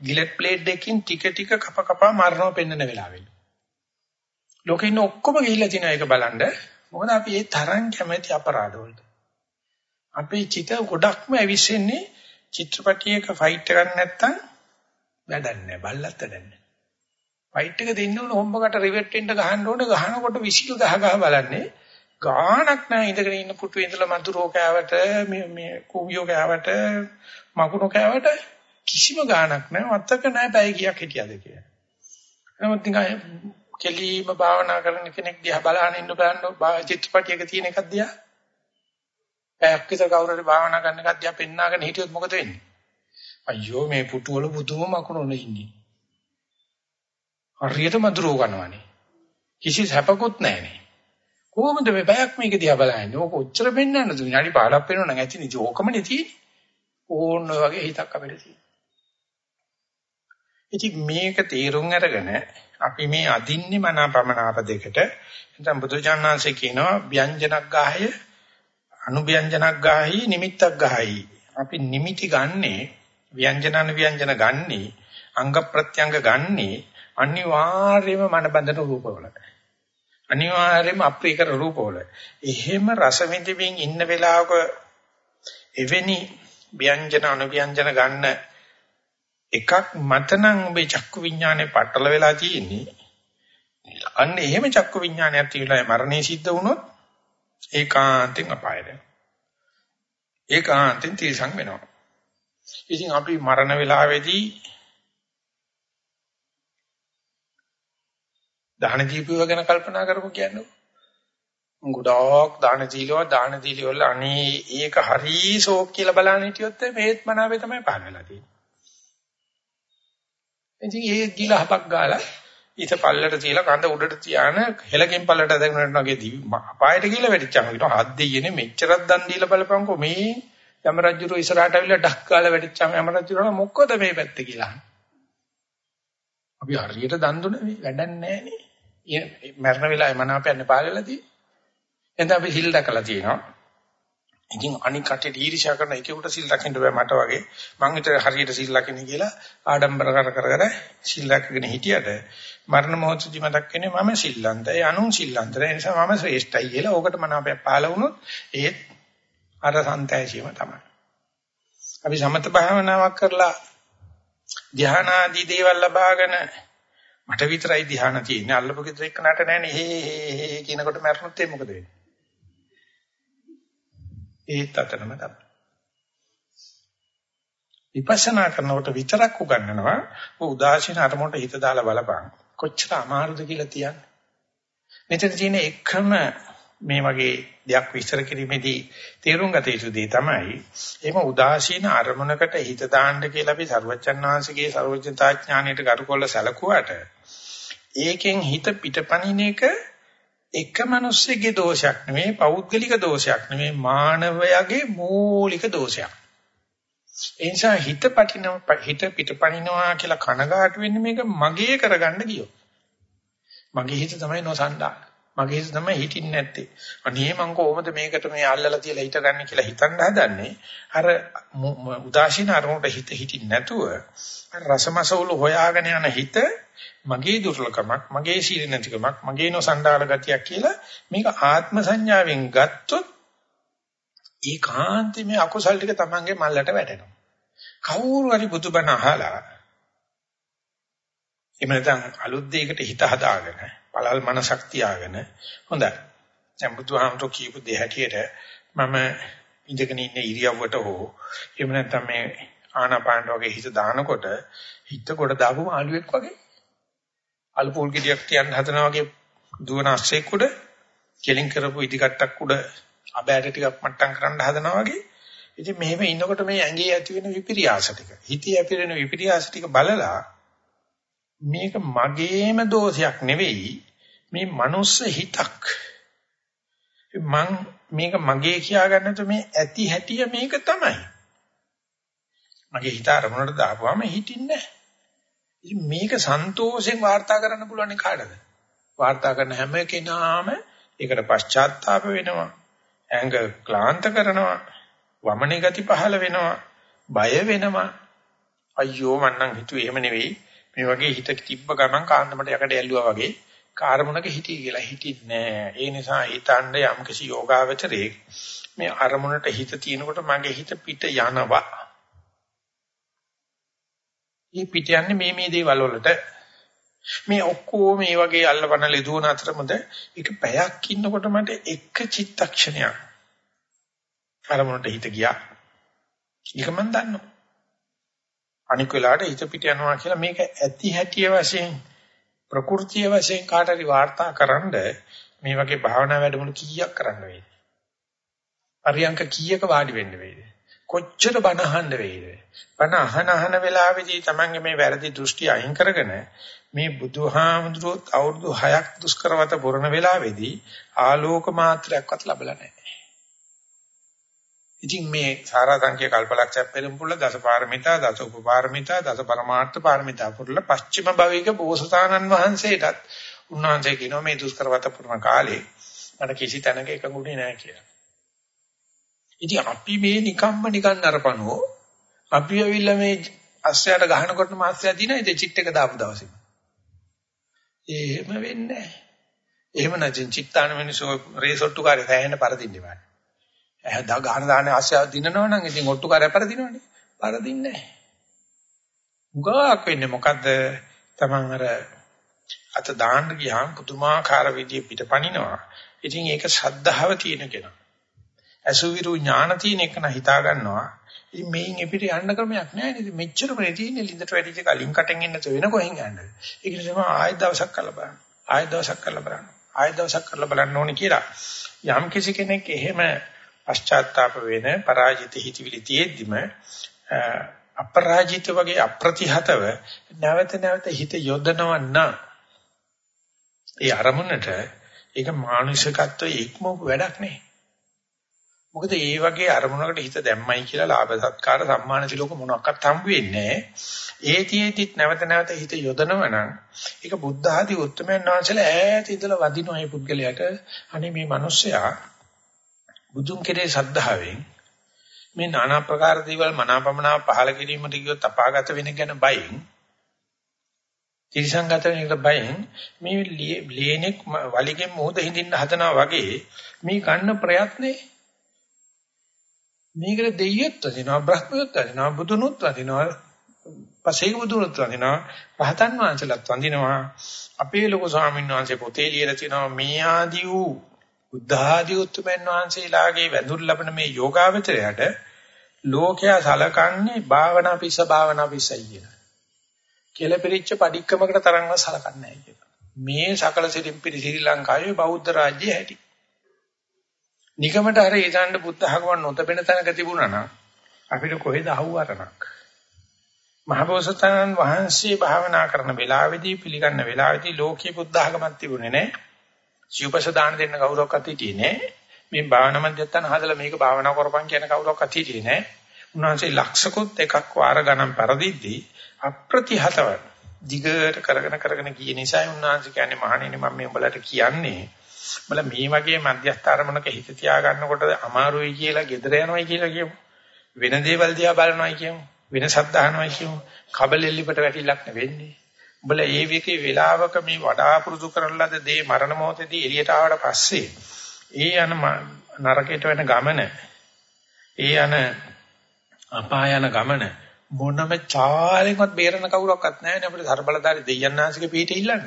S1: ගිලට් ප්ලේට් දෙකකින් ටික ටික කප කපා මරනවා පෙන්වන වෙලාවෙලු. ලෝකේ ඉන්න ඔක්කොම ගිහිල්ලා තිනා ඒක බලන්න. මොකද අපි ඒ තරම් කැමැති අපරාධ වලට. අපේ චිත ගොඩක්ම ඇවිස්සෙන්නේ චිත්‍රපටියක ෆයිට් එකක් නැත්තම් වැඩක් නැහැ. බල්ලත් වැඩක් නැහැ. ෆයිට් එක දෙන්න ඕන හොම්බකට රිවෙට් වෙන්න ගහන්න ඕනේ ගහනකොට විසිල් ගහ ගහ බලන්නේ ගාණක් නැහැ ඉඳගෙන ඉන්න පුටුවේ ඉඳලා මధుරෝ කෑවට මේ මේ කුවියෝ කෑවට මකුණෝ කෑවට කිසිම ගාණක් නැහැ වත්තක නැහැ පැය කීයක් හිටියද කියලා. නමුත් නිකන් කෙලීම භාවනා කරන කෙනෙක් දිහා බලහන් ඉන්න බලන්න චිත්‍රපටයක තියෙන එකක් දිහා පැයක් විතර කවුරු හරි භාවනා කරන එකක් දිහා පෙන්නාගෙන හිටියොත් මොකද වෙන්නේ? අයියෝ මේ පුටුවල බුදුම මකුණුනේ ඉන්නේ. හරියට මధుරෝ කරනවානේ. කිසි සැපකුත් නැහැනේ. කොහොමද මේ පැයක් මේක දිහා බලන්නේ? ඕක ඔච්චර පෙන්වන්නද? විනාඩි 15ක් පෙන්වන්න නම් ඇතිනේ. ඕකමනේ තියෙන්නේ. ඕන්න වගේ හිතක් අපිට තියෙනවා. ඉතින් මේක තීරුම් අරගෙන අපි මේ අදින්නේ මනාපමනාප දෙකට. නැත්නම් බුදුජානනාංශේ කියනවා ව්‍යංජනක් ගාහය අනුව්‍යංජනක් ගාහයි නිමිත්තක් ගාහයි. අපි නිමිති ගන්නේ ව්‍යංජනන ව්‍යංජන ගන්නේ අංග ප්‍රත්‍යංග ගන්නේ අනිවාර්යයෙන්ම මන බඳන රූපවල. අනිවාර්යයෙන්ම අප්‍රියකර රූපවල. එහෙම රස විඳින්මින් ඉන්න වෙලාවක එවැනි ව්‍යංජන අනුව්‍යංජන ගන්න එකක් මතනම් ඔබේ චක්කු විඥානේ පටල වෙලා තියෙන්නේ. අන්න එහෙම චක්කු විඥානයක් තියලා මරණය සිද්ධ වුණොත් ඒකාන්තෙන් අපායට. ඒකාන්තෙන් තිරසං වෙනවා. ඉතින් අපි මරණ වෙලාවේදී දාන දීපුව ගැන කල්පනා කරමු කියන්නේ. ගොඩාක් දාන දීලව දාන දීලිවල අනේ ඒක හරි ෂෝක් කියලා බලන්න හිටියොත් මේත් මනාවේ තමයි පාන වෙලා තියෙන්නේ. ඉතින් ඒ ගිලහපක් ගාලා ඊට පල්ලට තියලා කඳ උඩට තියාන හෙලකින් පල්ලට ඇදගෙන වගේ අපායට ගිහලා වැඩිච්චාම හිටව හත් දෙයියනේ මෙච්චරක් දන් දීලා බලපංකෝ මේ යම රජුරෝ ඉස්සරහට අවිලා ඩක් කාලා වැඩිච්චාම යම රජුරෝ මොකද මේ පැත්තේ කියලා. අපි හරියට දන් දුන්නේ වැඩක් නැහැ නේ. මරණ වෙලාවේ මනාපයන්නේ පාගලා තියෙන්නේ. එතන අපි හිල් දැකලා තියෙනවා. ඉතින් අනික් කටේ ඊර්ෂ්‍යා කරන එකෙකුට සිල් රකින්න බෑ මට වගේ මං විතර හරියට සිල් රකින්න කියලා ආඩම්බර කර කර කර සිල් රැකගෙන හිටියට මරණ මොහොතදී මතක් වෙන්නේ මම සිල්ලන්තයි අනුන් සිල්ලන්තයි ඒ නිසා මම ශ්‍රේෂ්ඨයි කියලා ඕකට මනාපයක් පහළ වුණොත් ඒත් අර සන්තෑසියම තමයි අපි සමත භාවනාවක් කරලා ධානාදී දේවල් ලබාගෙන මට විතරයි ධ්‍යාන තියෙන්නේ අල්ලපු ගෙදර එක්කනට නැහනේ හේ හේ හේ කියනකොට මරණොත් ඒ මොකද වෙන්නේ? ඒත් අතනම තමයි. විපස්සනා කරනකොට විතරක් උගන්වනවා ඔය උදාසීන අරමුණට හිත දාලා බලපං. කොච්චර අමාරුද කියලා තියන්නේ. මෙතන තියෙන එකම මේ වගේ දෙයක් විස්තර කිරීමේදී තේරුම් ගත යුතු දේ තමයි එහෙම උදාසීන අරමුණකට හිත දාන්න කියලා අපි සර්වචන් වහන්සේගේ සර්වඥතා ඥාණයට කරුකොල්ල සැලකුවාට ඒකෙන් හිත පිටපණින එක එක මිනිස්සෙගේ දෝෂයක් නෙමෙයි පෞද්ගලික දෝෂයක් නෙමෙයි මානවයාගේ මූලික දෝෂයක්. ඒ නිසා හිත පටින හිත පිටපණිනවා කියලා කනගාටු වෙන්නේ මේක මගේ කරගන්න ගියොත්. මගේ හිත තමයි නොසන්ඩා. මගේ හිත තමයි හිටින්නේ නැත්තේ. අනේ මං කොහොමද මේකට මේ අල්ලලා තියලා හිටගන්නේ කියලා හිතන්න හදන්නේ. අර උදාසීන අරමුණට හිත හිටින්නේ නැතුව අර රසමසවුල හොයාගෙන යන හිත මගේ දුර්ලකමක්, මගේ සීල නැතිකමක්, මගේ නොසන්ඩාල ගතියක් කියලා මේක ආත්ම සංඥාවෙන් ගත්තොත් ඒකාන්තේ මේ අකුසල් ටික Tamange මල්ලට වැටෙනවා. කවුරු හරි බුදුබණ අහලා එහෙම නැත්නම් අලුත් දෙයකට හිත හදාගෙන පළල් මනසක් තියාගෙන හොඳයි. දැන් බුදුහාමුදුරු කියපු දෙය හැටියට මම ඉඳගෙන ඉන්න ඉරියව්වට හෝ එහෙම නැත්නම් මේ ආනාපාන වගේ හිත දානකොට හිත කොට දාපුම ආලුවෙක් වගේ අලු පොල් ගෙඩියක් තියන්න හදනවා වගේ දුවන අස්සෙක් උඩ කෙලින් කරපු ඉදිකට්ටක් උඩ අබෑට ටිකක් මට්ටම් කරන්න හදනවා වගේ ඉතින් මෙහෙම ඉන්නකොට මේ ඇඟේ ඇති වෙන විපිරියාස ටික හිතේ ඇතිවෙන විපිරියාස ටික බලලා මේක මගේම දෝෂයක් නෙවෙයි. මේ මනුස්ස හිතක්. මං මේක මගේ කියා ගන්නතු මේ ඇති හැටිය මේක තමයි. මගේ හිත අරමුණට දාපුවාම හිටින්නේ ඉතින් මේක සන්තෝෂෙන් වාර්තා කරන්න පුළුවන් කාටද? වාර්තා කරන හැම කෙනාම ඒකට පශ්චාත්තාප වෙනවා. ඇඟ ක්ලාන්ත කරනවා. වමනේ ගති පහළ වෙනවා. බය වෙනවා. අයියෝ මන්නම් හිතුවේ එහෙම නෙවෙයි. මේ වගේ හිත තිබ්බ ගමන් කාන්දමට යකට ඇල්ලුවා වගේ කාර්මුණක හිටී කියලා හිටින්නේ ඒ නිසා හිතන්න යම් කිසි යෝගාවචරයේ මේ අරමුණට හිත තියෙනකොට මගේ හිත පිට යනවා. මේ පිට යන්නේ මේ මේ දේවල් වලට මේ ඔක්කොම මේ වගේ අල්ලපන ලෙදුවන අතරමද එක පැයක් ඉන්නකොට මට එක චිත්තක්ෂණයක් අරමුණට හිත ගියා. ඒක මම දන්නවා. අනික වෙලාවට හිත පිට යනවා කියලා මේක ඇති හැටිය වශයෙන් ප්‍රകൃතිය වශයෙන් කාට හරි වාර්තා කරන්ඩ මේ වගේ භාවනා වැඩමුළු කීයක් කරන්න වේද? අරියංක කීයක වාඩි වෙන්න වේද? කොච්චර බණ අහන්න වේද? බණ අහන අහන වෙලාවේදී Tamange මේ වැරදි දෘෂ්ටි අයින් කරගෙන මේ බුදුහාමුදුරුවෝ අවුරුදු 6ක් දුෂ්කරවත පුරන වෙලාවේදී ආලෝක මාත්‍රයක්වත් ලැබලා නැහැ. ඉතින් මේ සාරාංශික කල්පලක්ෂය පෙරම්පුල දසපාරමිතා දස උපපාරමිතා දස පරමාර්ථ පාරමිතා පුරල පස්චිම භවික බෝසතාණන් වහන්සේටත් උන්වහන්සේ කියනවා මේ දුෂ්කරවත පුරන කාලේ මට කිසි තැනක එකඟුනේ නැහැ කියලා. ඉතින් අපි මේ නිකම්ම නිකන් නරපනෝ අපි ඇවිල්ලා මේ අස්සයට ගහනකොට මාස්සයා දිනා ඉතින් චිට් එක දාපු දවසේ. එහෙම වෙන්නේ නැහැ. එහෙම නැත්නම් චිත්තාන මිනිස්සු රේසොට්ටු කාර්ය සෑහෙන පරදින්නේ නැහැ. ඇහ දා ගහන දාන ආශාව දිනනවා නම් ඉතින් ඔට්ටු කරය පරදිනවනේ. පරදින්නේ නැහැ. උගාක් වෙන්නේ මොකද්ද? Taman අර අත දාන්න ගියාම පුදුමාකාර විදිය පිටපනිනවා. ඉතින් ඒක ශද්ධාව තියෙන කෙනා. අසුවිරු ඥාන තියෙන එක න හිතා ගන්නවා. ඉතින් මේන් එපිට යන්න ක්‍රමයක් නැහැ නේද? මෙච්චරම තියෙන්නේ ලින්දට වැඩිච කලින් කටෙන් එන්න වෙන කොහෙන් යන්නද? ඒක නිසා ආයෙත් දවසක් කරලා බලන්න. ආයෙත් දවසක් කරලා බලන්න. ආයෙත් දවසක් කරලා බලන්න ඕනේ කියලා. යම් කිසි කෙනෙක් එහෙම පශ්චාත්තාප වෙන පරාජිත හිතවිලි තියෙද්දිම අපරාජිත වගේ අප්‍රතිහතව නැවත නැවත හිත යොදනව නම් ඒ අරමුණට ඒක මානසිකත්වයේ ඉක්මවපු වැඩක් නේ. මොකද ඒ වගේ අරමුණකට හිත දැම්මයි කියලා ලාභ සත්කාර සම්මාන සිලෝක මොනක්වත් හම්බ වෙන්නේ ඒතියෙදිත් නැවත නැවත හිත යොදනව නම් ඒක බුද්ධ ආදී උත්තරමයන් වහන්සේලා ඈත ඉඳලා වදිනවා මේ පුද්ගලයාට අනේ මේ මිනිස්සයා බුදුන් කෙරේ ශ්‍රද්ධාවෙන් මේ নানা ප්‍රකාර දේවල් මනාපමනාව පහල කිරීමට ගියොත් අපාගත වෙන ගැන බයෙන් තිරසංගත වෙන එකට බයෙන් මේ ලේනෙක් වලිගෙන් මොහොත හිඳින්න හදනවා වගේ මේ ගන්න ප්‍රයත්නේ මේකට දෙයියොත් වදිනවා බ්‍රහ්මියොත් වදිනවා බුදුනුත් වදිනවා පසේ බුදුනුත් වදිනවා රහතන් වහන්සේලාත් වදිනවා අපේ ලොකු ස්වාමීන් වහන්සේ පොතේ ලියලා තිනවා මේ ආදී වූ බුද්ධ ආදී උතුමන් වහන්සේලාගේ වැඳුරු ලබන මේ යෝගාවචරයට ලෝකයා සලකන්නේ භාවනා පිස්ස භාවනා පිස්සයි කියලා. කෙලපිරිච්ච padikkamakata තරංගව සලකන්නේ නැහැ කියලා. මේ සකල සිරින් පිරි ශ්‍රී ලංකාවේ බෞද්ධ රාජ්‍යය හැටි. නිකමට හරි ඒතන්න බුද්ධ ධර්ම නොතබෙන තැනක තිබුණා නම් අපිට කොහෙද අහුවරණක්. මහබෝසතාණන් වහන්සේ භාවනා කරන වෙලාවේදී පිළිගන්න වෙලාවේදී ලෝකීය බුද්ධ ධර්මයක් තිබුණේ නැහැ. සිව්පස දාන දෙන්න කවුරක්වත් හිටියේ නෑ. මේ භාවනා මධ්‍යස්ථාන හදලා මේක භාවනා කරපන් කියන කවුරක්වත් හිටියේ නෑ. උන්වහන්සේ ලක්ෂකොත් එකක් වාර ගණන් පරදිද්දී අප්‍රතිහතව දිගට කරගෙන කරගෙන ගිය නිසා උන්වහන්සේ කියන්නේ මහණෙනි මම මේ උඹලට කියන්නේ උඹලා මේ වගේ මධ්‍යස්ථ අරමුණක හිත තියාගන්නකොට අමාරුයි කියලා gedera යනවායි කියලා කියමු. වෙන දේවල් දිහා බලනවායි කියමු. වෙන ශබ්ද අහනවායි කියමු. කබලෙල්ලිපට වැටිලක් නෙවෙන්නේ. උඹලා ඒ විකේ වෙලාවක මේ වඩා පුරුදු කරන ලද දේ මරණ මොහොතේදී එළියට ආවට පස්සේ ඒ යන නරකයට වෙන ගමන ඒ යන අපාය යන ගමන මොනම චාලෙන්වත් බේරන කවුරක්වත් නැහැ නේ අපිට සර්බලදාරි දෙයයන්ාසික පිටේ ඉල්ලන්නද?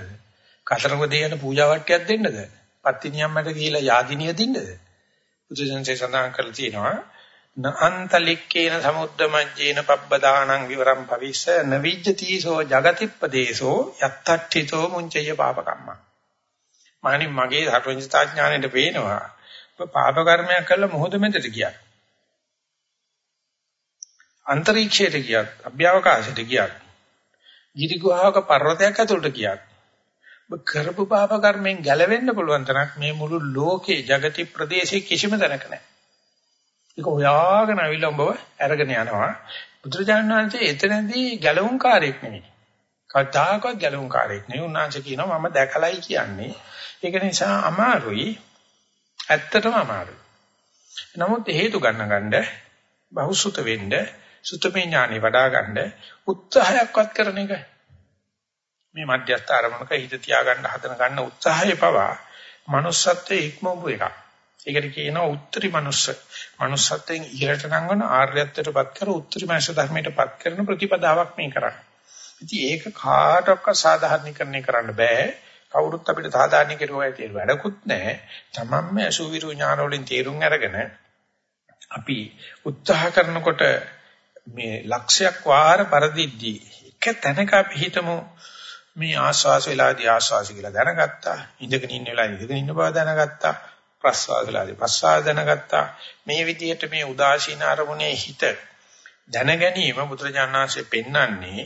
S1: කතරග දෙයයන් පූජා වට්ටියක් දෙන්නද? පත්තිනියම්මට ගිහිලා යාදිනිය දින්නද? බුදුසෙන්සේ සඳහන් කරලා තියෙනවා නන්තලික්කේන සමුද්දමජ්ජේන පබ්බදානං විවරම් පවිස්ස නවිජ්ජතිසෝ జగතිප්පදේශෝ යත්තට්ඨිතෝ මුංචය පාපකම්මා. මානි මගේ ධර්මඥතා ඥාණයට පේනවා පාප කර්මයක් කළා මොහොත මෙතට ගියක් අන්තරීක්ෂයට ගියක් අභ්‍යවකාශයට ගියක් ගිරි ගුහාවක පර්වතයක් ඇතුළට ගියක් ඔබ කරපු පාප කර්මෙන් ගැලවෙන්න පුළුවන් තරක් මේ මුළු ලෝකේ జగති ප්‍රදේශයේ කිසිම තැනක නැහැ. ඒක හොයාගෙන අවිල ඔබව අරගෙන යනවා. බුදුරජාණන් වහන්සේ එතනදී ගැලවුම්කාරයෙක් නෙවෙයි. කවදාකවත් ගැලවුම්කාරයෙක් නෙවෙයි. උන්වහන්සේ කියනවා මම දැකලයි කියන්නේ. ඒක නිසා අමාරුයි. ඇත්තටම අමාරුයි. නමුත් හේතු ගන්න ගන්න බහුසුත වෙන්න සුතමේ ඥානෙ වඩා ගන්න උත්සාහයක්වත් කරන එක මේ මධ්‍යස්ථ ආරමුණක හිත තියාගන්න හදන ගන්න උත්සාහය පවා manussත්වයේ ඉක්මවපු එකක්. ඒකට කියනවා උත්තරී මනුස්ස. manussත්වයෙන් ඉහළට නංවන ආර්යත්වයටපත් කර උත්තරී මනුස්ස ධර්මයටපත් කරන ප්‍රතිපදාවක් මේ කරන්නේ. ඉතින් ඒක කාටවත් සාධාරණීකරණය කරන්න බෑ. කවුරුත් අපිට සාධාරණීකරුවා ඇති වැඩකුත් නැහැ. තමන්ම අසුවිරු ඥාන වලින් තේරුම් අරගෙන අපි උත්සාහ කරනකොට මේ ලක්ෂයක් වාර පරදිද්දී එක තැනක අපි හිතමු මේ ආස්වාස වෙලාදී ආස්වාස කියලා දැනගත්තා ඉඳගෙන ඉන්න වෙලාවේ ඉඳගෙන ඉන්න බව දැනගත්තා ප්‍රස්වාස වෙලාදී ප්‍රස්වාස දැනගත්තා මේ විදිහට මේ උදාසීන අරමුණේ හිත දැන ගැනීම බුදුරජාණන්සේ පෙන්වන්නේ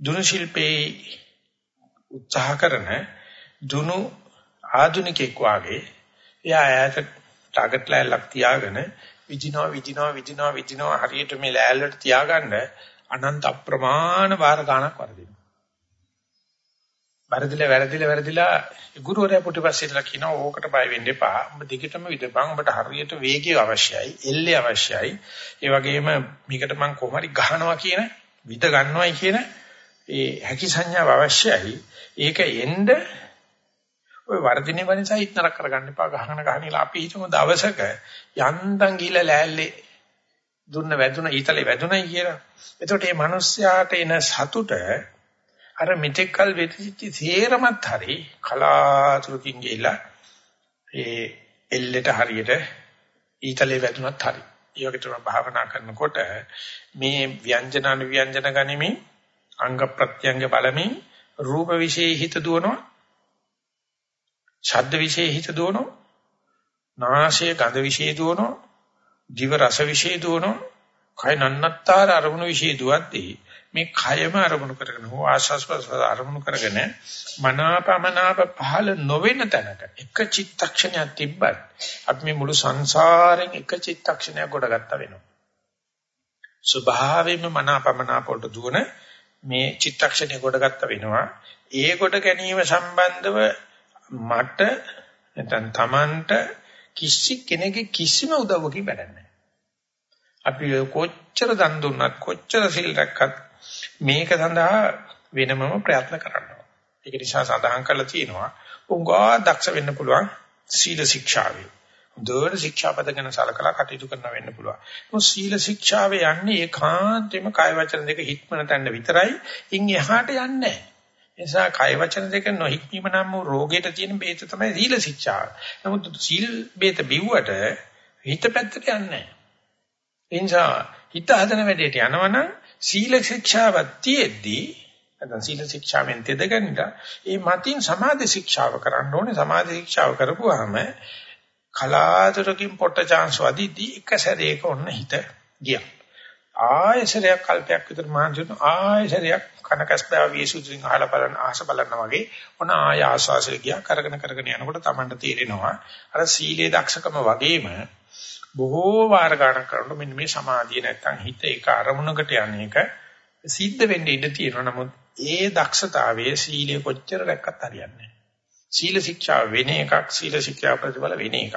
S1: දුනු ශිල්පේ උත්සාහ කරන දුනු ආධුනිකෙක් වාගේ එයා ඈත ටාගට් ලෑල්ලක් තියාගෙන විදිනවා විදිනවා විදිනවා විදිනවා හරියට මේ ලෑල්ලට තියාගන්න අනන්ත අප්‍රමාණ වාර ගණක් වර්ධිනවා. වැරදිලා වැරදිලා වැරදිලා ගුරුවරයා පිටිපස්සෙట్లా කියනවා ඕකට බය වෙන්න එපා. ඔබ දිගටම විදපන්. ඔබට හරියට වේගය අවශ්‍යයි, එල්ලේ අවශ්‍යයි. ඒ වගේම මේකට මම කොහොම හරි ගහනවා කියන, විද ගන්නවයි කියන ඒ හැකි සංඥාව අවශ්‍යයි. ඒක එන්න ඔය වර්ධිනේ වෙනසයි ඉතනක් කරගන්න එපා ගහන ගහනilla අපි හිතමු දවසක යන්තම් ගිහලා ලෑල්ලේ දුන්න වැදුන ඊතලේ වැදුනයි කියලා. එතකොට මේ මිනිස්යාට එන සතුට අර මෙතෙක්කල් වෙතිච්ච සේරමත් හරි කලාතුරකින් ගිහිලා ඒ එල්ලෙට හරියට ඊතලේ වැදුනත් හරි. ඒ වගේ තමයි භාවනා කරනකොට මේ ව්‍යංජන අනුව්‍යංජන ගනිමින් අංග ප්‍රත්‍යංග බලමින් රූප විශේෂ හිත දුවනවා ශබ්ද විශේෂ හිත දුවනවා. නාසය ගඳ විශේෂ දුවනවා. දිව රස විශේෂ දුවනවා. කය නන්නත්තර අරමුණු විශේෂ දුවද්දී මේ කයම අරමුණු කරගෙන හෝ ආශස් ප්‍රසාර අරමුණු කරගෙන මනාපමනාප පහළ නොවෙන තැනක එක චිත්තක්ෂණයක් තිබ්බත් අපි මේ මුළු සංසාරෙන් එක චිත්තක්ෂණයක් ගොඩගත්තා වෙනවා. ස්වභාවයෙන්ම මනාපමනාප වලට දුවන මේ චිත්තක්ෂණය ගොඩගත්තා වෙනවා. ඒ කොට ගැනීම සම්බන්ධව මට නැත්නම් Tamanට කිසි කෙනෙකුගේ කිසිම උදව්වකින් වැඩක් නැහැ. අපි කොච්චර දන් දුන්නත් කොච්චර සිල් රැක්කත් මේක සඳහා වෙනමම ප්‍රයත්න කරනවා. ඒක නිසා සඳහන් කරලා තියෙනවා උංගා දක්ෂ වෙන්න පුළුවන් සීල ශික්ෂාවේ. හොඳට ශික්ෂාපද ගැන සලකලා කටයුතු කරන්න වෙන්න පුළුවන්. මොකද සීල ශික්ෂාවේ යන්නේ ඒකාන්තයෙන්ම කාය වචන දෙක හික්මන තැන්න විතරයි. ඉන් එහාට යන්නේ නැහැ. නිසා කය වචන දෙක නොහික්මීම නම් වූ රෝගයට තියෙන බේත තමයි සීල ශික්ෂාව. නමුත් සීල් බේත බිව්වට හිත පැත්තට යන්නේ නැහැ. ඒ නිසා හිත හදන වැඩේට යනවනම් සීල ශික්ෂාවක් තියෙද්දී නැත්නම් සීල ශික්ෂාවෙන් තෙදගන්නලා ඒ මතින් සමාධි ශික්ෂාව කරන්න ඕනේ. සමාධි ශික්ෂාව කරපුවාම කලාතුරකින් පොට්ට chance වදිදී එක සැරේක ඔන්න හිත ගියා. ආයසරයක් කල්පයක් විතර මහන්සියන ආයසරයක් කනකස්බාව විසුතුන් අහලා බලන ආස බලනවා වගේ ඔන ආය ආස්වාසය ගියා කරගෙන කරගෙන යනකොට Tamanට තේරෙනවා අර සීලේ දක්ෂකම වගේම බොහෝ වාර ගණන් කරනකොට මෙන්න මේ සමාධිය නැත්තම් හිත ඒක අරමුණකට යන එක සිද්ධ වෙන්න ඉඩ තියෙනවා. නමුත් ඒ දක්ෂතාවයේ සීලය කොච්චර රැක්කත් හරියන්නේ නැහැ. සීල ශික්ෂා වෙන එකක්, සීල ශික්ෂා ප්‍රතිඵල වෙන එකක්.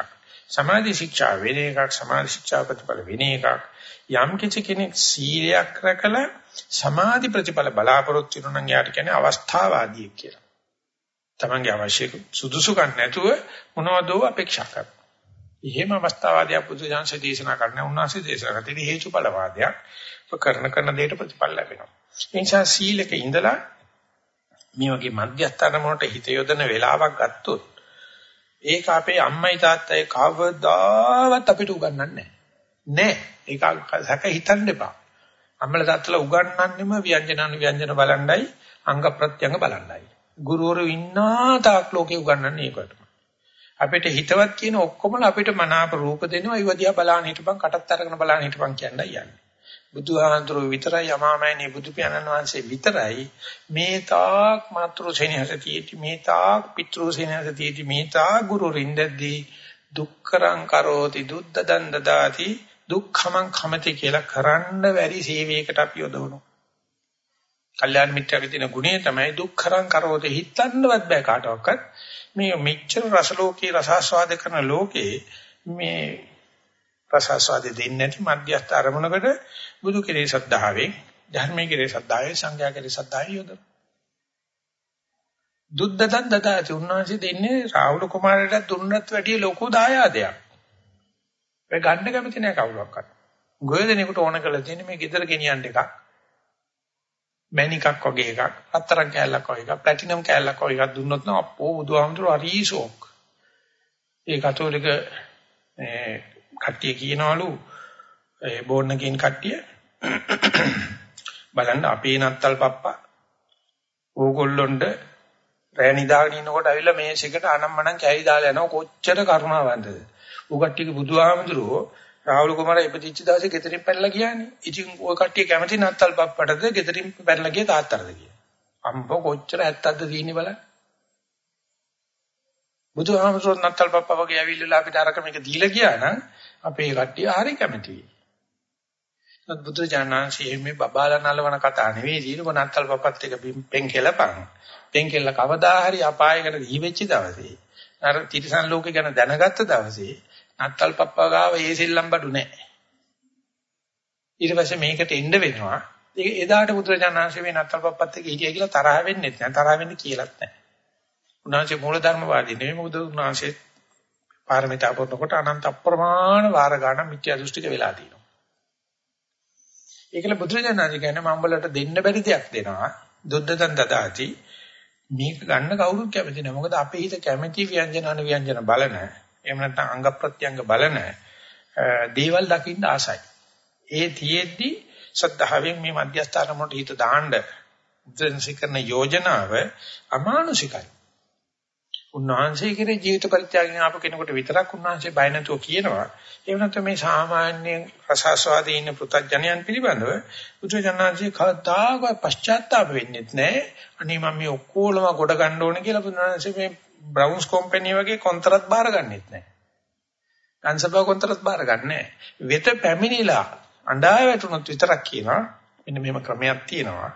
S1: සමාධි ශික්ෂා වෙන එකක්, සමාධි ශික්ෂා ප්‍රතිඵල වෙන එකක්. යම් කිසි කෙනෙක් සීලයක් රැකලා සමාධි ප්‍රතිඵල බලාපොරොත්තු වෙනවා නම් යාට කියන්නේ අවස්ථාවාදී කියලා. තමන්ගේ අවශ්‍ය සුදුසුකම් නැතුව මොනවදෝ අපේක්ෂා කරනවා. එහෙම අවස්ථාවාදී පුදුජාංශ දේශනා කරන උන්වහන්සේ දේශනා කරන හේතුඵලවාදයක් කරන කරන දෙයට ප්‍රතිඵල ලැබෙනවා. ඒ නිසා සීලක ඉඳලා මේ වගේ මධ්‍යස්ථාන මොනට හිත යොදන වෙලාවක් ගත්තොත් ඒක අපේ අම්මයි තාත්තයි කවදාවත් අපිට උගන්වන්නේ නැහැ. නෑ. ඒක සැක හිතන්න එපා. අම්මලා තාත්තලා උගන්වන්නෙම ව්‍යංජන අනුව්‍යංජන බලණ්ඩයි අංග ප්‍රත්‍යංග බලණ්ඩයි. ගුරුවරු ඉන්නා තාක් ලෝකේ උගන්වන්නේ ඒකට. අපිට හිතවත් කියන ඔක්කොම අපිට මනාප රූප දෙනවා. ඒව දිහා බලන්න හිටපන් කටත් අරගෙන බලන්න හිටපන් කියන්නයි යන්නේ. බුදුහාඳුරු විතරයි යමාමයනේ බුදු පියාණන් වහන්සේ විතරයි මේ තාක් මාතෘ සේනහසතියටි මේ තාක් පිතෘ සේනහසතියටි මේ තාක් ගුරු රින්දදී දුක්කරං කරෝති දුද්දදන් දදාති දුක්ඛමං khමති කියලා කරන්න බැරි සේවයකට අපි යොදවනවා. කල්යාණ මිත්‍යාගේ තියෙන ගුණය තමයි දුක්ඛරං කරෝති හිතන්නවත් බෑ කාටවත්. මේ මෙච්චර රසලෝකේ රසාස්වාද කරන ලෝකේ මේ රසාස්වාද දෙන්නේ නැති මධ්‍යස්ථ අරමුණකට බුදු කෙරේ සද්ධාවෙන් ධර්මයේ කෙරේ සද්ධාවෙන් සංඝයා කෙරේ සද්ධාවෙන් යොදවනවා. දුද්දතන් දදාති උන්වහන්සේ දෙන්නේ රාහුල කුමාරයාට දුන්නත් වැඩිය ලොකු දායාදයක්. ඒ ගන්න කැමති නෑ කවුරක්වත්. ගොයදෙනෙකුට ඕන කරලා තියෙන්නේ මේ ගෙදර ගෙනියන්න එකක්. මැණිකක් වගේ එකක්, අතරක් කෑල්ලක් වගේ එකක්, ප්ලැටිනම් කෑල්ලක් වගේ එකක් දුන්නොත් නම් අපෝ බුදුහාමුදුරුවෝ හරි ෂෝක්. ඒ කතෝලික ඒ කට්ටිය කියනවලු ඒ බෝන්නකින් කට්ටිය බලන්න අපේ නත්තල් පප්පා ඕගොල්ලොන්ට රෑ නිදාගෙන ඉන්නකොට ඇවිල්ලා මේසෙකට අනම්මනම් කැරි දාලා යනවා කොච්චර කරුණාවන්තද. ඌ කට්ටියක බුදුහාමුදුරුවෝ රාහුල කුමාරයා ඉපදිච්ච දවසේ ගෙදරින් පැනලා ගියානේ. ඉතින් ওই කට්ටිය කැමති නත්තල් පප්පටද ගෙදරින් පැනලා ගිය තාත්තරද කියලා. අම්බ කොච්චර ඇත්තක්ද තියෙන්නේ බලන්න. බුදුහාමුදුරුවෝ නත්තල් පප්පා වගේ ඇවිල්ලා අපිට අරක මේක දීලා ගියා නම් අපේ කට්ටිය හරි කැමතියි. නමුත් බුදුජානනාංශයේ මේ බබාලා නලවන කතා නෙවෙයි දීනක නත්තල් පප්පත් එක පෙන් කෙලපන්. පෙන් කෙල්ල කවදා හරි අපායකට දී වෙච්ච දවසේ අර තිරිසන් ලෝකේ ගැන දැනගත්ත දවසේ නත්තල් පප්පා ගාව ඒ සෙල්ලම් බඩු නැහැ. ඊට පස්සේ මේකට එන්න වෙනවා. ඒක එදාට බුදුරජාණන්සේ මේ නත්තල් පප්පත් එක්ක හිටියා කියලා තරහ වෙන්නේ නැහැ. තරහ වෙන්නේ කියලාත් නැහැ. උන්වහන්සේ මූලධර්මවාදී නෙවෙයි මොකද උන්වහන්සේ පාරමිතා පුරනකොට අනන්ත අප්‍රමාණ වාර ගන්න මිත්‍යා දෘෂ්ටික වෙලා තියෙනවා. ඒකල බුදුරජාණන්සේ කියන්නේ මම උඹලට දෙන්න බැරි දෙයක් දෙනවා. දුද්දතන් දදාති මේක ගන්න කවුරුත් කැමති නැහැ. මොකද අපේ හිත කැමති ව්‍යංජන අනු ව්‍යංජන බලන එහෙම නැත්නම් අංග ප්‍රත්‍යංග බලන දේවල් දකින්න ආසයි. ඒ තියෙද්දි සද්ධාවෙන් මේ මධ්‍යස්ථාන මොකට හිත දාන්න උද්දේශිකරන යෝජනාව අමානුෂිකයි. උන්වහන්සේ කෙරේ ජීවිත පරිත්‍යාගයෙන් ආපු කෙනෙකුට විතරක් උන්වහන්සේ බය නැතුව කියනවා. ඒ වෙනත් මේ සාමාන්‍ය රසාස්වාදී ඉන්න පෘථග්ජනයන් පිළිබඳව බුදුජානනාංශේ කවදාකවත් පශ්චාත්තාප වෙන්නේ නැහැ. අනේ මම මේ ඔක්කොලම ගොඩ ගන්න ඕනේ කියලා බුදුරජාණන්සේ මේ බ්‍රවුන්ස් කම්පැනි වගේ කොන්ත්‍රාත් බාර ගන්නෙත් නැහැ. ගන්සබා කොන්ත්‍රාත් බාර ගන්නෑ. වෙත පැමිණිලා අඬා වැටුනොත් විතරක් කියනවා මෙන්න මෙහෙම ක්‍රමයක් තියෙනවා.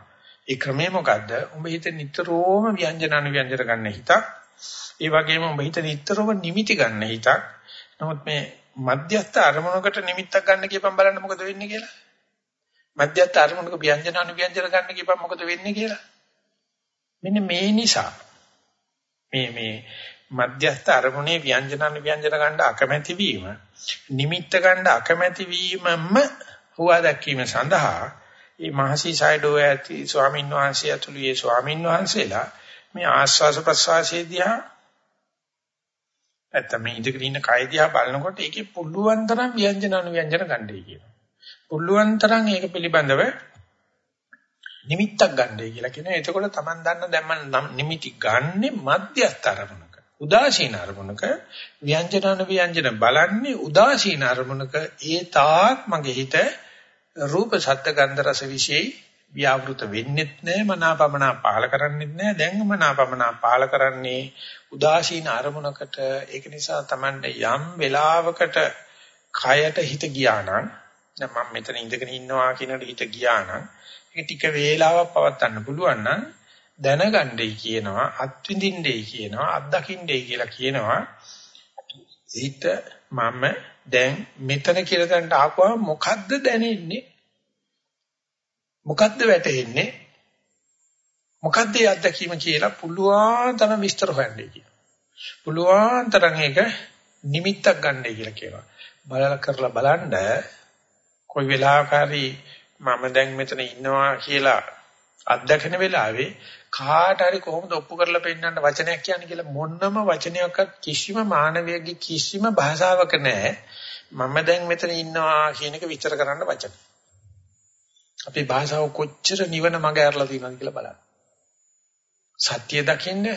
S1: ඒ ක්‍රමය මොකද්ද? උඹ හිත නිතරම ව්‍යංජන අනුව්‍යංජන ගන්න හිතක්. ඒ වගේම උඹ හිත නිතරම නිමිති ගන්න හිතක්. නමුත් මේ මධ්‍යස්ථ අරමුණකට නිමිත්තක් ගන්න කියපම් බලන්න මොකද වෙන්නේ කියලා. මධ්‍යස්ථ අරමුණක ව්‍යංජන අනුව්‍යංජන ගන්න කියපම් මොකද වෙන්නේ කියලා. මෙන්න මේ නිසා මේ මේ මධ්‍යස්ථ අරමුණේ ව්‍යංජනන ව්‍යංජන ගන්න අකමැති වීම නිමිත්ත ගන්න අකමැති වීමම හුවා දැක්වීම සඳහා මේ මහසි සයිඩෝ ඇති ස්වාමීන් වහන්සේ ඇතුළු ඒ ස්වාමීන් වහන්සේලා මේ ආස්වාස ප්‍රසවාසයේ දිහා නැත්නම් මේ ඉඳගෙන ඉන්න කය දිහා බලනකොට ඒකේ පුළුවන් තරම් ව්‍යංජන අනුව්‍යංජන ගන්නයි කියනවා. පුළුවන් තරම් ඒක පිළිබඳව නිමිත්තක් ගන්නයි කියලා කියනවා. එතකොට Taman දන්න දැන් මම නිමිති ගන්නෙ මධ්‍යස්ථ අරමුණක. උදාසීන අරමුණක. ව්‍යංජනන ව්‍යංජන බලන්නේ උදාසීන අරමුණක. ඒ තාක් මගේ හිත රූප ශබ්ද ගන්ධ රස විශේෂයි. ව්‍යාවෘත වෙන්නෙත් නැහැ මනාපමනා පාල කරන්නෙත් නැහැ දැන් මනාපමනා පාල කරන්නේ උදාසීන අරමුණකට. ඒක නිසා Tamande යම් වෙලාවකට කයට හිත ගියා නම් දැන් මම මෙතන ඉඳගෙන ඉන්නවා කියනට හිත ගියා නම් ඒක ටික වේලාවක් පවත්වන්න පුළුවන් නම් දැනගන්නයි කියනවා අත්විඳින්නයි කියනවා අත්දකින්නයි කියලා කියනවා හිත මම දැන් මෙතන කියලා දැනට ආපුවා මොකද්ද දැනෙන්නේ මොකද්ද වැටෙන්නේ මොකද්ද ඒ අත්දැකීම කියලා පුළුවන් තරම් විස්තර හොයන්නේ කියලා. පුළුවන් තරම් ඒක නිමිත්තක් ගන්නයි කියලා කියනවා. බලලා කරලා බලන්න කොයි වෙලාවකරි මම දැන් මෙතන ඉන්නවා කියලා අත්දකින වෙලාවේ කාට හරි කොහොමද ඔප්පු කරලා පෙන්නන්න වචනයක් කියන්නේ කියලා මොනම වචනයක්වත් කිසිම මානවයෙක්ගේ කිසිම භාෂාවක නැහැ. මම දැන් මෙතන ඉන්නවා කියන එක විස්තර කරන්න වචන. අපේ භාෂාව කොච්චර නිවන මඟ ඇරලා තියෙනවද කියලා බලන්න. සත්‍ය දකින්න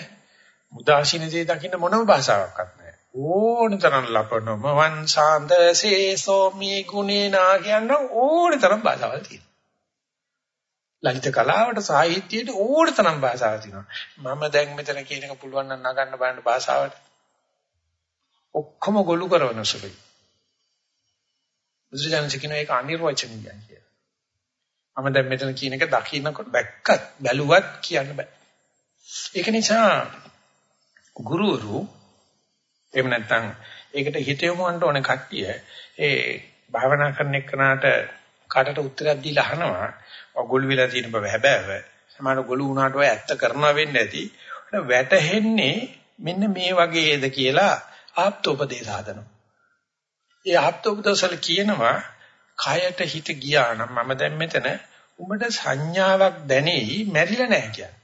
S1: මුදාශිනදී දකින්න මොනම භාෂාවක්වත් නැහැ. ඕනතරම් ලපනම වංශාන්දසේ සෝමි ගුණේනා කියන ඕනතරම් භාෂාවල් තියෙනවා. ලලිත කලාවට සාහිත්‍යයට ඕනතරම් භාෂාවක් තියෙනවා. මම දැන් මෙතන කියන එක පුළුවන් නම් නගන්න බලන්න භාෂාවට. ඔක්කොම ගොළු කරන සුළුයි. බුදුජානක කියන එක අනිර්වචනීයයි කියලා. මම දැන් මෙතන කියන එක දකින්නකොට දැක්කත් බැලුවත් කියන්න බෑ. ඒක නිසා ගුරුවරු එහෙම නැත්නම් ඒකට හිත යොමුවන්න ඕනේ කට්ටිය ඒ භාවනා කරන එක්කනට කාටට උත්තරයක් දීලා අහනවා ඔගොල්ලෝ වෙලා තියෙන බව හැබෑව. සමහර ගොළු වුණාට ඔය ඇත්ත කරනවා වෙන්නේ නැති. වැටහෙන්නේ මෙන්න මේ වගේද කියලා ආප්තෝපදේශ හදනවා ඒ ආප්තෝපදේශල කියනවා කයට හිත ගියා නම් මම දැන් මෙතන උඹට සංඥාවක් දැනෙයි මැරිලා නැහැ කියන්නේ.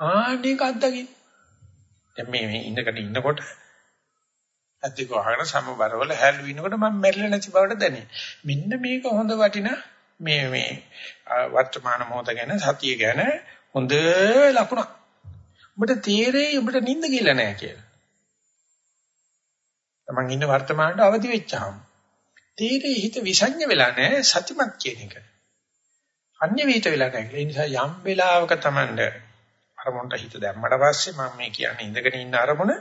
S1: ආන්නේක අත්දකින්න. දැන් මේ මේ ඉන්නකට ඉන්නකොට ඇත්තක වහගෙන සමබරවල හැල්ලු ඉන්නකොට මම මැරිලා නැති බවට දැනේ. මෙන්න මේක හොඳ වටින මේ මේ වර්තමාන මොහොත ගැන සතිය ගැන හොඳ ලකුණක්. ඔබට තේරෙයි ඔබට නිින්ද කියලා නැහැ කියලා. තමන් ඉන්න වර්තමානට අවදි වෙච්චාම තේරෙයි හිත විසඤ්ඤ වෙලා නැහැ සතිමත් කියන එක. අන්‍ය වීත වෙලා නැහැ. ඒ නිසා යම් වෙලාවක තමන්ට අරමුණට හිත දැම්මට පස්සේ මම මේ කියන්නේ ඉඳගෙන ඉන්න අරමුණ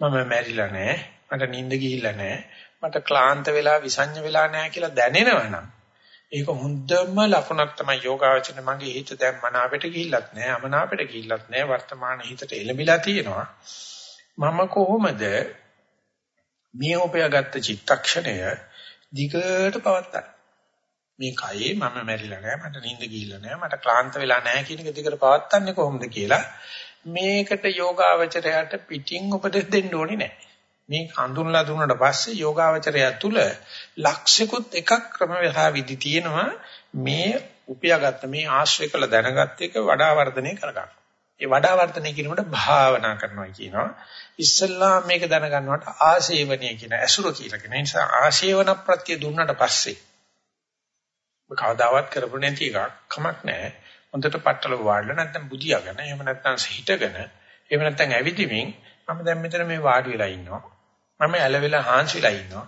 S1: මම මැරිලා නැහැ. මට නිින්ද ගිහිල්ලා නැහැ. මට ක්ලාන්ත වෙලා විසඤ්ඤ වෙලා නැහැ කියලා දැනෙනවනම් ඒක හොඳම ලකුණක් තමයි යෝගාවචන මගේ හිත දැන් මනාපෙට ගිහිල්ලත් නැහැ අමනාපෙට ගිහිල්ලත් නැහැ. වර්තමාන හිතට එළඹිලා තියෙනවා. මම කොහොමද මේ උපයාගත්ත චිත්තක්ෂණය දිගට පවත්තා මේ කයේ මම මැරිලා නැහැ මට නිින්ද ගිහිල්ලා නැහැ මට ක්ලාන්ත වෙලා නැහැ කියන එක දිගට පවත්න්නේ කොහොමද කියලා මේකට යෝගාවචරයට පිටින් උපදෙස් දෙන්න ඕනේ නැහැ මේ හඳුන්ලා දුන්නාට පස්සේ යෝගාවචරය තුල ලක්ෂිකුත් එකක් ක්‍රමවේදා විදි තියෙනවා මේ උපයාගත්ත මේ ආශ්‍රය කළ දැනගත් එක වඩා වර්ධනය කරගන්න. ඒ වඩා වර්ධනය කියනකොට භාවනා කරනවා කියනවා. ඉස්සල්ලා මේක දැනගන්නවට ආශේවනීය කියන ඇසුර කියලා කියන නිසා ආශේවන ප්‍රත්‍ය දුන්නාට පස්සේ කවදාවත් කරපු නැති එකක් කමක් නැහැ. හොඳට පట్టල වාඩිලා නැත්නම් බුදියාගෙන එහෙම නැත්නම් හිටගෙන එහෙම නැත්නම් ඇවිදිමින් මම දැන් මෙතන මේ වාඩි වෙලා ඉන්නවා. මම ඇලවිලා හාන්සිලා ඉන්නවා.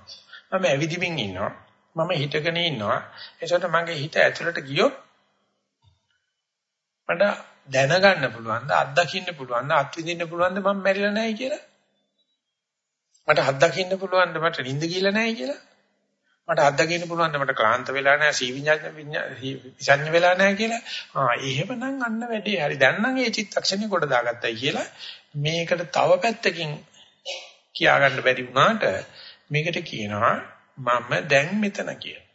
S1: මම ඇවිදිමින් ඉන්නවා. මම හිටගෙන ඉන්නවා. ඒසොට මගේ හිත ඇතුළට ගියොත් මට දැනගන්න පුළුවන්ද අත්දකින්න පුළුවන්ද අත්විඳින්න පුළුවන්ද මම මැරිලා නැහැ කියලා මට අත්දකින්න පුළුවන්ද මට නිින්ද ගිහලා නැහැ කියලා මට අත්දකින්න පුළුවන් ද මට ක්ලාන්ත වෙලා නැහැ සී විඤ්ඤාණ විසඤ්ඤ වෙලා නැහැ කියලා. ආ එහෙමනම් අන්න වැඩේ හරි. දැන් නම් ඒ චිත්තක්ෂණේ කොට දාගත්තයි කියලා මේකට තව පැත්තකින් කියා ගන්න බැරි වුණාට මේකට කියනවා මම දැන් මෙතන කියලා.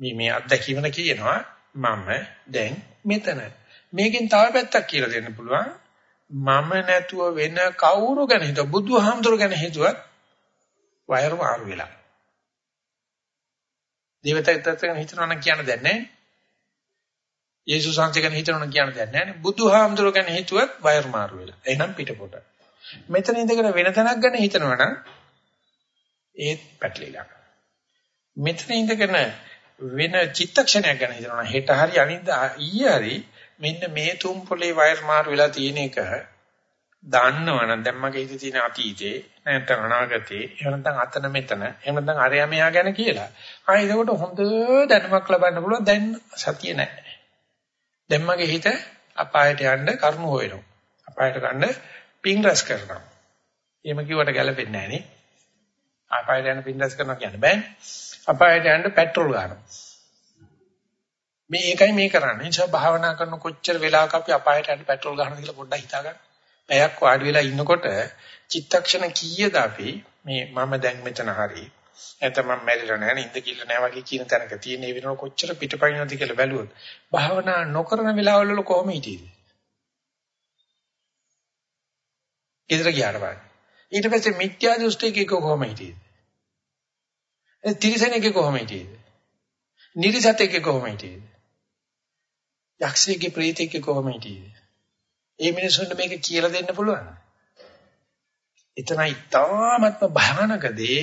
S1: මේ මේ අත්දැකීමන කියනවා මම දැන් මෙතන. මේකෙන් තව පැත්තක් කියලා දෙන්න පුළුවන්. මම නැතුව වෙන කවුරු ගැන හිතුව බුදුහාමුදුරු ගැන හිතුවත් වයර් මාරු වෙලා. දේවතාවෙක් ගැන හිතනවා නම් කියන්න දෙයක් නැහැ. යේසුස් වහන්සේ ගැන හිතනවා නම් කියන්න දෙයක් නැහැ. බුදුහාමුදුරුව ගැන හිතුවත් වයර් මාරු වෙලා. එහෙනම් පිටපොට. මෙතන ඉඳගෙන වෙන තැනක් ගැන හිතනවා නම් ඒත් පැටලිලා. මෙතන ඉඳගෙන වෙන චිත්තක්ෂණයක් ගැන හිතනවා නම් හෙට හරි අනිද්දා ඊයේ හරි මෙන්න මේ තුම් පොලේ වයර් මාරු වෙලා තියෙන එක දන්නවනම් දැන් මගේ හිතේ තියෙන අතීතේ නැත්නම් අනාගතේ එහෙම නැත්නම් අතන මෙතන එහෙම නැත්නම් අරයා මෙයා ගැන කියලා. ආ එතකොට හොඳ දැනුමක් ලබන්න පුළුවන් දැන් සතිය නැහැ. දැන් මගේ හිත අපායට යන්න කරුණු හොයනවා. අපායට ගන්න පින් රැස් කරනවා. එහෙම කිව්වට ගැලපෙන්නේ නැහැ නේ. අපායට යන පින්දස් කරනවා කියන්න බෑනේ. අපායට යන්න පෙට්‍රල් ගන්නවා. මේ ඒකයි මේ කරන්නේ. නිසා භාවනා කරන කොච්චර වෙලාවක අපි අපායට යන්න පෙට්‍රල් ගන්නද කියලා පොඩ්ඩක් හිතා ගන්න. පැයක් වාඩි වෙලා ඉන්නකොට චිත්තක්ෂණ කීයද අපි මේ මම දැන් මෙතන හරි නැත්නම් මම මැරිලා නැහැ නින්ද කිල්ල නැහැ වගේ කියන තැනක තියෙන ඒ වෙනකොට කොච්චර පිටපයින්වද කියලා බැලුවොත් භාවනා නොකරන වෙලාවල් වල කොහොම හිටියේද? ඉදර ගියාට පස්සේ ඊට පස්සේ මිත්‍යා දෘෂ්ටිකේ කොහොම හිටියේද? ඒ තිරිසනෙක්ගේ කොහොම හිටියේද? නිරිසතෙක්ගේ කොහොම හිටියේද? යක්ෂයෙක්ගේ ප්‍රේතෙක්ගේ කොහොම හිටියේද? ඒ මිනිසුන්ට මේක කියලා දෙන්න පුළුවන්. එතනයි තාමත්ම භයානක දේ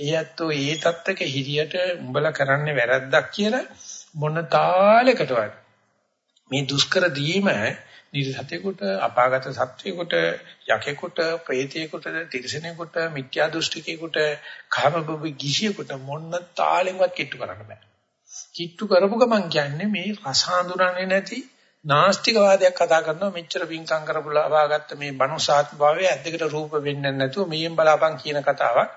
S1: ඒයත්ෝ ඒ தත්තක හිරියට උඹලා කරන්නේ වැරද්දක් කියලා මොන තාලයකටවත් මේ දුෂ්කර දීම නිර්සතේකට අපාගත සත්වයකට යකෙකුට ප්‍රේතයෙකුට තිරිසනෙකුට මිත්‍යා දෘෂ්ටිකයෙකුට කාමභව ගිහියෙකුට මොන තාලෙන්වත් කිට්ටු කරන්න බෑ කිට්ටු කරපු ගමන් කියන්නේ මේ රස හඳුනන්නේ නැති නාස්තික වාදයක් කතා කරනවා මෙච්චර පිංකම් කරපු ලබාගත්ත මේ බණුසාත්ම භාවය ඇද්දකට රූප වෙන්නේ නැතුව මෙයෙන් බලාපන් කියන කතාවක්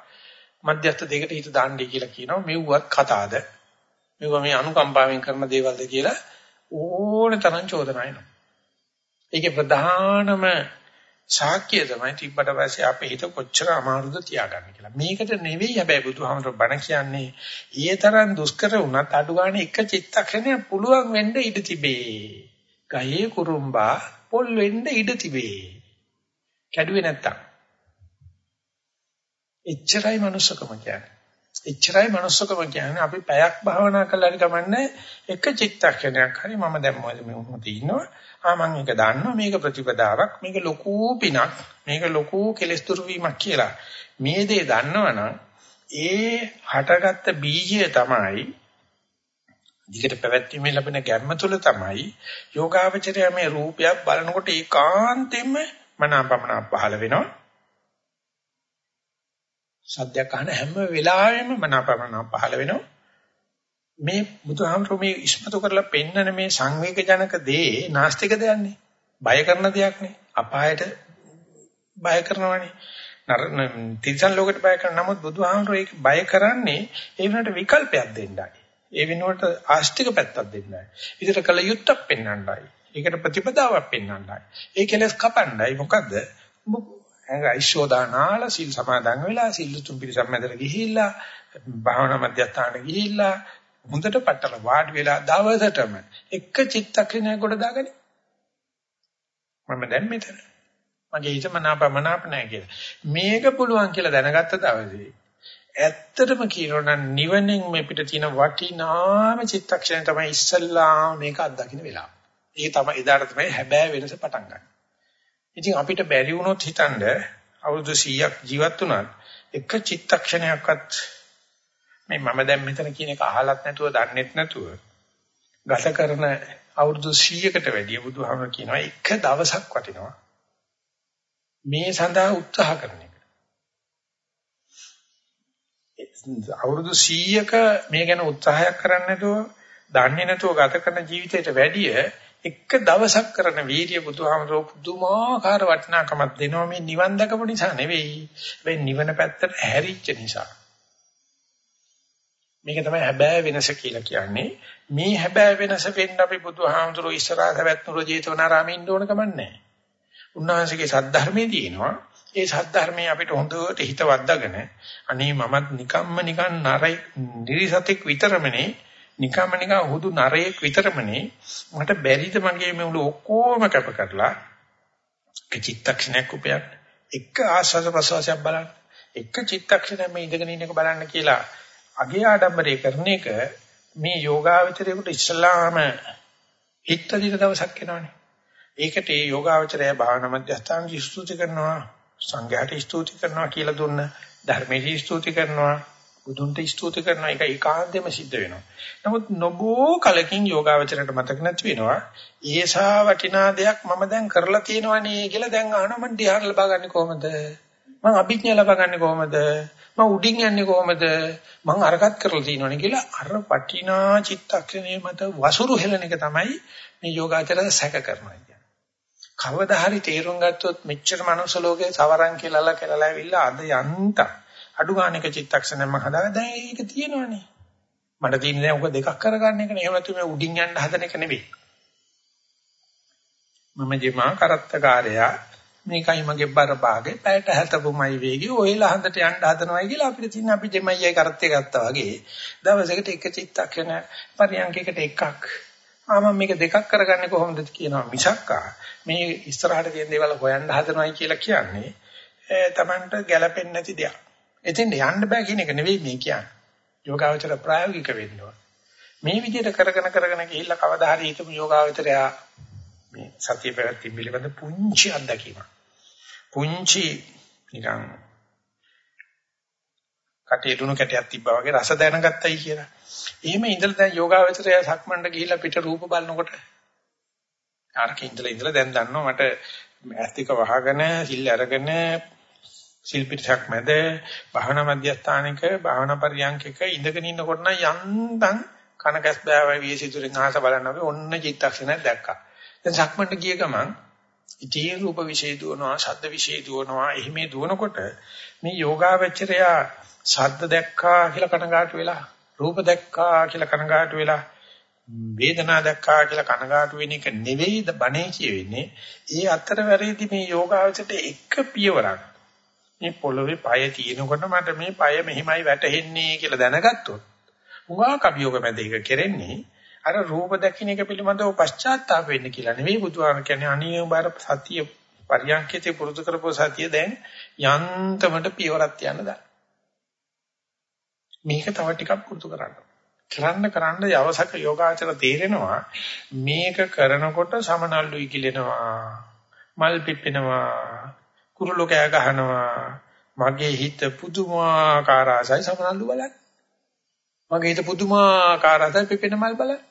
S1: මධ්‍යස්ථ දෙකට හිත දාන්නයි කියලා කියනවා මෙව්වත් කතාද මෙව මේ අනුකම්පාවෙන් කරන දේවල්ද කියලා ඕන තරම් චෝදනා එනවා ඒකේ ප්‍රධානම ශාක්‍යය තමයි තිබ්බට පස්සේ අපේ හිත කොච්චර අමාරුද තියාගන්න කියලා. මේකට නෙවෙයි හැබැයි බුදුහාමර බණ කියන්නේ ඊතරම් දුෂ්කර වුණත් අඩු ගන්න එක චිත්තක්ෂණයක් පුළුවන් වෙන්න ඉඩ තිබේ. ගහේ කුරුම්බා පොල් වෙන්න ඉඩ තිබේ. කැඩුවේ නැත්තම්. එච්චරයි manussකම කියන්නේ. එච්චරයි manussකම කියන්නේ අපි පැයක් භාවනා කළා හරි කමන්නේ එක චිත්තක්ෂණයක් හරි මම දැන් මොකද මේ මොහොතේ ඉන්නවා ආ මම ඒක දන්නවා මේක ප්‍රතිපදාවක් මේක ලොකු පිනක් මේක ලොකු කෙලස් දුරු වීමක් කියලා මේ දේ දන්නවනම් ඒ හටගත්ත බීජය තමයි දිගට පැවැත්වීමේ ලැබෙන ගැම්ම තුල තමයි යෝගාවචරය මේ රූපයක් බලනකොට ඒකාන්තයෙන්ම මනාපමනා පහළ වෙනවා. සද්දයක් අහන හැම වෙලාවෙම මනාපමනා පහළ වෙනවා. මේ බුදුහාමුදුරුවෝ මේ ඉස්මතු කරලා පෙන්නන මේ සංවේගජනක දේ නාස්තික දෙයක්නේ බය කරන දෙයක්නේ අපායට බය කරනවනේ නර තිරිසන් ලෝකෙට බය කරන නමුත් බුදුහාමුදුරුවෝ ඒක බය කරන්නේ ඒ වෙනකොට විකල්පයක් දෙන්නයි. ඒ වෙනුවට ආස්තික පැත්තක් දෙන්නයි. විතර කල යුත්තක් පෙන්වන්නයි. ඒකට ප්‍රතිපදාවක් පෙන්වන්නයි. ඒ කෙලස් කපන්නයි. මොකද්ද? ඇඟයි ශෝදානාල සිල් සමාදන් වෙලා සිල් තුන් පිරිසම් මැදට ගිහිල්ලා භාවනා මධ්‍යස්ථානට ගිහිල්ලා හොඳට පట్టල වාඩි වෙලා දවසටම එක චිත්තක්ෂණයක් කොට දාගනි. මම දැන් මෙතන. මගේ හිත මනාපමනාප නැහැ කියලා. මේක පුළුවන් කියලා දැනගත්ත දවසේ ඇත්තටම කියනොනම් නිවනෙන් මේ පිට තියෙන වටිනාම චිත්තක්ෂණය තමයි ඉස්සල්ලා මේක අත්දකින්න වෙලාව. ඒ තමයි එදාට තමයි හැබෑ වෙනස පටන් ගන්න. ඉතින් අපිට බැරි වුණොත් හිතනද අවුරුදු 100ක් ජීවත් වුණත් එක චිත්තක්ෂණයක්වත් මේ මම දැන් මෙතන කියන එක අහලත් නැතුව දන්නෙත් නැතුව ගත කරන අවුරුදු 100කට වැඩිය බුදුහාමර කියනවා එක දවසක් වටිනවා. මේ සඳහා උත්සාහ කරන අවුරුදු 100ක මේ ගැන උත්සාහයක් කරන්නේ නැතුව දන්නේ නැතුව ගත කරන ජීවිතයට වැඩිය එක දවසක් කරන වීර්ය බුදුහාමරෝ පුදුමාකාර වටිනාකමක් දෙනවා. මේ නිවන් දකපු නිසා නෙවෙයි. මේ නිවන පැත්තට හැරිච්ච නිසා. මේක තමයි හැබෑ වෙනස කියලා කියන්නේ. මේ හැබෑ වෙනස වෙන්න අපි බුදුහාමරෝ ඉස්සරහට වැත්නුර ජේතවනාරාමේ ඉන්න ඕන කමක් නැහැ. උන්වහන්සේගේ සද්ධර්මයේ තියෙනවා ඒ සද්ධර්මයේ අපිට හොඳට හිත වද්දාගෙන අනේ මමත් නිකම්ම නිකන් නරයි නිරිසතෙක් විතරමනේ නිකම්ම නිකන් හුදු නරයෙක් විතරමනේ මට බැරිද මගේ මේ උළු ඔක්කොම කැප කරලා? එක චිත්තක්ෂණයක් උපයන්න එක ආස්වාද ප්‍රසවාසයක් බලන්න එක චිත්තක්ෂණයක් මේ ඉඳගෙන ඉන්න එක බලන්න කියලා අගේ ආඩම්බරේ කරන එක මේ යෝගාවචරයේකට ඉස්ලාම හිත දින දවසක් එනවනේ. ඒකට ඒ යෝගාවචරය භාවනා මධ්‍යස්ථාන ස්තුති කරනවා. සංඝයාට ස්තුති කරනවා කියලා දුන්න ධර්මයේ ස්තුති කරනවා බුදුන්ට ස්තුති කරනවා ඒක ඒකාන්තයෙන්ම සිද්ධ වෙනවා. නමුත් නොබෝ කලකින් යෝගාවචරයට මතක නැති වෙනවා. ඒසා වටිනා දෙයක් මම දැන් කරලා තියෙනවනේ කියලා දැන් අහනවා මම ධ්‍යාන ලබා ගන්නේ කොහොමද? මම අභිඥා ලබා ගන්නේ කොහොමද? මම උඩින් යන්නේ කොහොමද? මම අරකට කරලා තියෙනවනේ කියලා අර වටිනා චිත්තක්ෂණය මත වසුරු හෙලන එක තමයි මේ යෝගාචරය සැක කරනවා. කවදා හරි තේරුම් ගත්තොත් මෙච්චර මනුස්ස ලෝකේ සවරන් කියලා කියලා ඇවිල්ලා අද යන්ත අඩු ගානක චිත්තක්ෂණයක් මම හදාගන්න දැන් ඒක තියෙනවනේ. මට තියෙන දැන් ඔක දෙකක් කරගන්න එකනේ. එහෙම නැත්නම් මේ උඩින් යන්න හදන එක නෙවෙයි. මම ජීමා කරත්තකාරයා මේකයි මගේ බර භාගේ පැයට හැතපොමයි වේගي ඔයලා හන්දට යන්න හදනවයි කියලා අපිට තියෙන අපි දෙමයියි කරත්තේ ගත්තා වගේ දවසකට එක චිත්තක්ෂණ පරියන්කයකට එකක් ආ මම මේක දෙකක් කරගන්නේ කොහොමද කියනවා මිසක්කා මේ ඉස්සරහට තියෙන දේවල් හොයන්න හදනවයි කියලා කියන්නේ තමන්ට ගැළපෙන්නේ නැති දෙයක්. එතෙන් යන්න බෑ කියන එක නෙවෙයි මේ කියන්නේ. යෝගාවචර ප්‍රායෝගික වෙන්න ඕන. මේ විදිහට කරගෙන කරගෙන ගිහිල්ලා කවදා හරි හිතමු යෝගාවචරයා මේ සතිය පැවැත්ම පිළිබඳ පුංචි අත්දැකීමක්. පුංචි නිකන් කටේ දුණු කැටයක් තිබ්බා වගේ රස දැනගත්තයි කියලා. එහෙම ඉඳලා දැන් යෝගාවචරය සක්මණට ගිහිල්ලා පිට රූප බලනකොට ආරක ඉඳලා ඉඳලා දැන් දන්නවා මට ඇස්තික වහගෙන සිල් අරගෙන සිල් පිටක් මැද භාවනා මධ්‍යස්ථානික භාවනා පරියන්කක ඉඳගෙන ඉන්නකොට නම් යන්තම් කන කැස් බෑවයි විසිතුරින් අහස බලන්න අපි ඔන්න චිත්තක්ෂණයක් දැක්කා. දැන් සක්මණට ගිය ගමන් ඉතී රූප විශේෂ දුවනවා ශබ්ද විශේෂ දුවනවා එහිමේ දුවනකොට මේ යෝගාවචරය ශබ්ද දැක්කා කියලා කනගාටු වෙලා රූප දැක්කා කියලා කනගාටු වෙලා වේදනා දැක්කා කියලා කනගාටු වෙන එක නෙවෙයිද බණේ කියවෙන්නේ ඒ අතරවැරේදී මේ යෝගාවචරයට එක පියවරක් මේ පොළවේ පය තියෙනකොට මට මේ පය මෙහිමයි වැටෙන්නේ කියලා දැනගත්තොත් උගා කපියෝග මැද එක කෙරෙන්නේ අර රූප දකින්න එක පිළිබඳව පශ්චාත්තාප වෙන්න කියලා නෙවෙයි බුදුහාම කියන්නේ අනිය බාර සතිය පරියන්කිතේ පුරුදු කරපුව සතිය දැන් යන්තමට පියවරක් තියන්න දාන්න. මේක තව ටිකක් පුරුදු කරන්න. කරන්න කරන්න යවසක යෝගාචර තේරෙනවා මේක කරනකොට සමනල්ලු ඉකිලෙනවා මල් පිපෙනවා කුරුළු කෑ ගහනවා මගේ හිත පුදුමාකාර ආසයි සමනල්ලු බලන්න මගේ හිත පුදුමාකාර ආසයි පිපෙන මල් බලන්න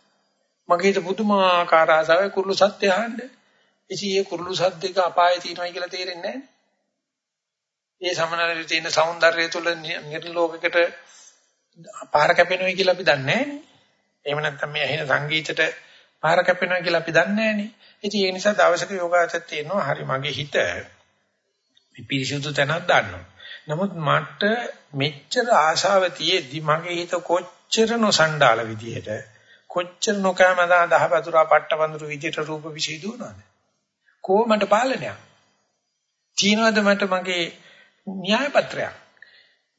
S1: මගේ හිත පුදුමාකාර ආසාවයි කුරුළු සත්‍ය අහන්න. ඉතින් ඒ කුරුළු සද්දක අපායේ තියෙනවා කියලා තේරෙන්නේ නැහැ. ඒ සමනලේ තියෙන సౌందර්යය තුළ නිර්ලෝකයකට පාර කැපෙනවා කියලා අපි දන්නේ නැහැ. එහෙම නැත්නම් මේ ඇහෙන සංගීතයට පාර කැපෙනවා කියලා අපි දන්නේ නැහැ. ඉතින් ඒ නිසා දවසක යෝගාචර තියෙනවා හරි මගේ හිත පිරිසුදු තැනක් දන්නවා. නමුත් මට මෙච්චර ආශාව තියෙද්දි මගේ හිත කොච්චර නොසණ්ඩාල විදියට කොච්චර නොකෑමදා දහවතුරා පට්ටවඳුරු විදියට රූප විශ්ේ දුවනවාද කොහොමද පාලනයක් තියනවාද මට මගේ න්‍යාය පත්‍රයක්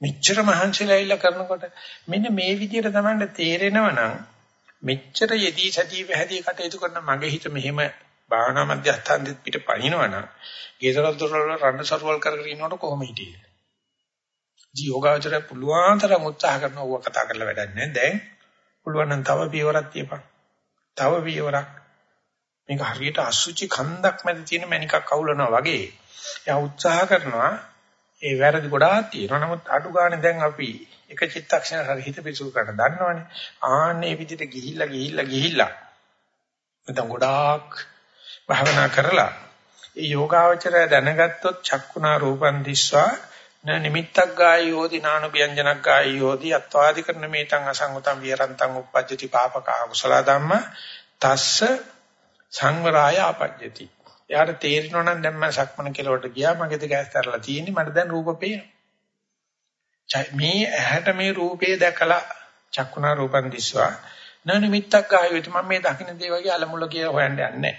S1: මෙච්චර මහන්සිලා ඉල්ල කරනකොට මෙන්න මේ විදියට තමයි තේරෙනව නම් මෙච්චර යෙදී සතිය පැහැදී කටයුතු කරන මගේ හිත මෙහෙම භාවනා මධ්‍යස්ථානෙත් පිට පනිනවනම් ගේදරල් දොරවල් රණ්ඩ සරුවල් කරගෙන ඉන්නකොට කොහොම හිටියේ ජීෝගාචරය පුළුවන් තරම් උත්සාහ කරනවා ඌව කතා කරලා වැඩක් නැහැ දැන් පුළුවන් නම් තව පියවරක් තියපන්. තව පියවරක්. මේක හරියට අසුචි කන්දක් මැද තියෙන මණිකක් අවුලනවා වගේ. එයා උත්සාහ කරනවා ඒ වැරදි ගොඩාක් තියෙනවා. නමුත් අඩු ගානේ දැන් අපි එක චිත්තක්ෂණ හරි හිත පිසු කරන්න දන්නවනේ. ආන්නේ විදිහට ගිහිල්ලා ගිහිල්ලා ගිහිල්ලා. නැත්නම් ගොඩාක් භාවනා කරලා ඒ යෝගාවචරය දැනගත්තොත් චක්කුණා රූපන් දිස්වා න නිමිත්තක් ගායෝති නානු ව්‍යංජනක් ගායෝති අත්වාදි කරන මේතං අසංගතං විරන්තං uppajjati papaka කුසල ධම්ම තස්ස සංවරාය ආපජ්ජති. එයාට තේරෙනවා නම් දැන් මම සක්මන කෙලවට ගියා මගේ දෙක ඇස් තරලා තියෙන්නේ මට දැන් රූප පේනවා. මේ ඇහැට මේ රූපේ දැකලා චක්කුණා රූපන් දිස්වා න නිමිත්තක් ගායෝති මම මේ දකින්න දේ වගේ අලමුල කියලා හොයන්න යන්නේ නැහැ.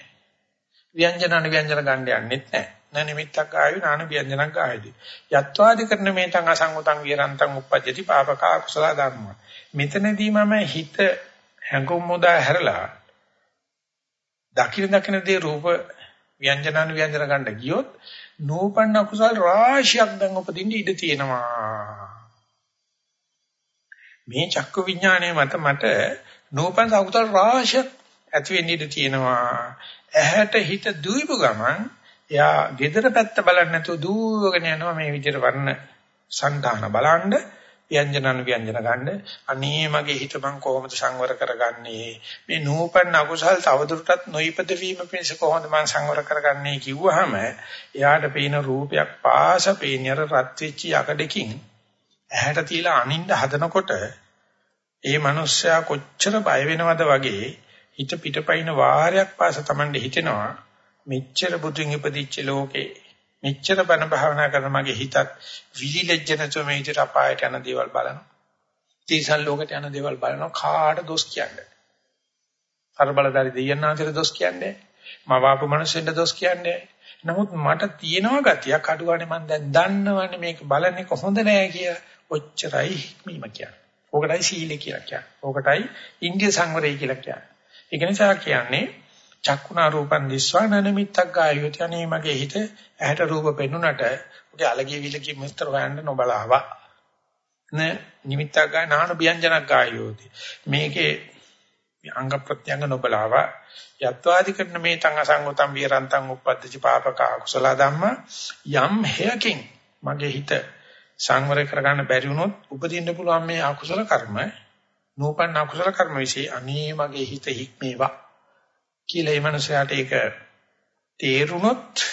S1: ව්‍යංජන අනුව්‍යංජන ගන්න යන්නෙත් නැහැ. න නිමිත්තක් ආයු නාන ව්‍යංජනක් ආයදී. යත්වාදි කරන මේතං අසංගතං විරන්තං uppajjati පාපකා කුසල ධර්ම. මෙතනදී මම හිත හැඟුම් මොදා හැරලා දකින දකින දේ රූප ව්‍යංජනන ව්‍යංජන ගන්න ගියොත් නූපන්න කුසල රාශියක් දැන් උපදින්න ඉඩ තියෙනවා. මේ චක්ක විඥානයේ මත මට නූපන් අකුසල රාශියක් ඇති වෙන්න ඉඩ තියෙනවා. ඇහැට හිත දුයිපු ගමන් එයා gedara පැත්ත බලන්නේ නැතුව දුවගෙන යනවා මේ විදිහට වර්ණ సంతාන බලන්න ව්‍යංජනන ව්‍යංජන ගන්න. අනේ මගේ හිත මං කොහොමද සංවර කරගන්නේ? මේ නූපන් අකුසල් තවදුරටත් නොයිපද වීම පිණිස කොහොමද මං සංවර කරගන්නේ කිව්වහම එයාට පේන රූපයක් පාස පේනර රත් වෙච්ච යකඩකින් ඇහැට තියලා අනින්න හදනකොට ඒ මනුස්සයා කොච්චර බය වෙනවද වගේ හිත පිටපයින් වාරයක් පාස Tamande හිතෙනවා. මෙච්චර බුදුන් ඉපදිච්ච ලෝකේ මෙච්චර බණ භාවනා කරන මගේ හිතත් විලිලැජ්ජ නැතුව මේ විදිහට අපායට යන දේවල් බලනවා. තීසල් ලෝකයට යන දේවල් බලනවා කාට දොස් කියන්නේ. අර බලදාරි දෙයන්නාන්තර දොස් කියන්නේ. මවාපු මිනිස්සුන්ට දොස් කියන්නේ. නමුත් මට තියෙනවා ගතියක් අඩුවානේ මම දැන් දන්නවනේ මේක බලන්නේ කොහොඳ නෑ කියලා. ඔච්චරයි හික්මීම කියන්නේ. ඕකටයි සීලය කියලා කියන්නේ. ඕකටයි ඉන්දිය සංවරය කියලා කියන්නේ. ඒක නිසා කියන්නේ චක්කුණා රූපන් දිස්වාන නිමිත්තක් ගායුවති අනේ මගේ හිත ඇහැට රූප පෙන්නුනට උගේ අලගිය විලකි මිස්තර හොයන්න නොබලාවා. න නිමිත්තක් ගාය නාන ව්‍යංජනක් ගායුවති. මේකේ අංග ප්‍රත්‍යංග නොබලාවා යත්වාදි කරන මේ තං අසංගතම් විරන්තං උප්පද්දච පාපක අකුසල ධම්ම යම් හේයකින් මගේ හිත සංවර කරගන්න බැරි වුණොත් උපදින්න පුළුවන් මේ අකුසල කර්ම නූපන්න අකුසල කර්ම વિશે අනේ මගේ හිත හික්මේවා කියලා ඒ මනුස්සයාට ඒක තේරුනොත්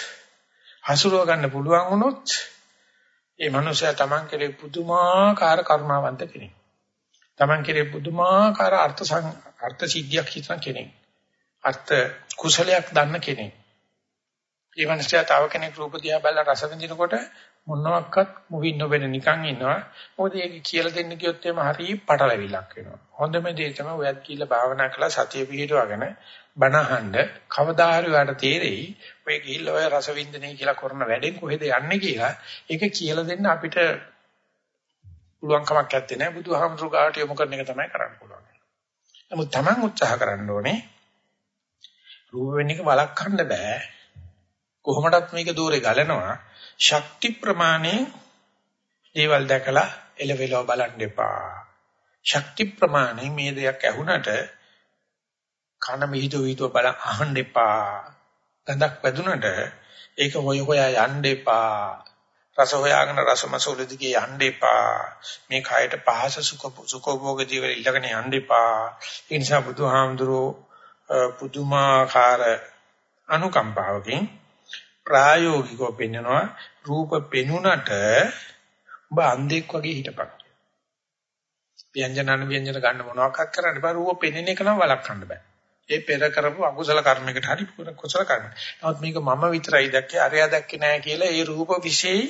S1: හසුරව ගන්න පුළුවන් වුණොත් ඒ මනුස්සයා Taman කෙරේ පුදුමාකාර කරුණාවන්ත කෙනෙක්. Taman කෙරේ පුදුමාකාර අර්ථ අර්ථ සිද්ධියක් හිතන කෙනෙක්. අර්ථ කුසලයක් දන්න කෙනෙක්. ඒ මනුස්සයා තව කෙනෙක් රූප දිහා බලලා රස විඳිනකොට මොනවාක්වත් මුවින් නොබෙන නිකන් ඉන්නවා. මොකද ඒක කියලා දෙන්න කිව්වොත් එimhe හරිය පටලවිලක් වෙනවා. හොඳම දේ තමයි ඔයත් කියලා භාවනා කළා සතිය පිහිටවගෙන බණහඬ කවදා හරි ඔයාලට තේරෙයි ඔය ගිහිල්ලා ඔය රස වින්දනය කියලා කරන වැඩෙන් කොහෙද යන්නේ කියලා. ඒක කියලා දෙන්න අපිට පුළුවන් කමක් නැත්තේ නෑ. බුදුහාමුදුරු ගාට යොමු කරන එක තමයි කරන්න පුළුවන්. නමුත් Taman උත්සාහ කරන්න ඕනේ. රූප වෙන එක වළක්වන්න බෑ. කොහොමදත් මේක දూరే ගලනවා. ශක්ති ප්‍රමාණය දේවල් දැකලා එලවෙලව බලන්න එපා. ශක්ති ප්‍රමාණය මේ දෙයක් ඇහුණට කන මිහිදු විහිදුව බල අහන්න එපා. ගඳක් වැදුනට ඒක හොය හොයා යන්න එපා. රස හොයාගෙන රසමසූල දිගේ යන්න එපා. මේ කයට පහස සුඛ සුඛෝභෝග ජීවල ඉල්ලගෙන යන්න එපා. ඒ නිසා බුදුහාමුදුරෝ පුදුමාකාර අනුකම්පාවකින් ප්‍රායෝගිකව පෙන්වනවා රූප පෙනුනට ඔබ අන්ධෙක් වගේ හිටපන්. ව්‍යංජන අනු ව්‍යංජන ගන්න මොනවාක්වත් කරන්න බෑ රූප පෙනෙන එක නම් වළක්වන්න බෑ. ඒ පෙර කරපු අකුසල කර්මයකට හරි කුසල කර්ම. නමුත් මේක මම විතරයි දැක්කේ අරයා දැක්කේ නෑ කියලා ඒ රූප විශේෂයි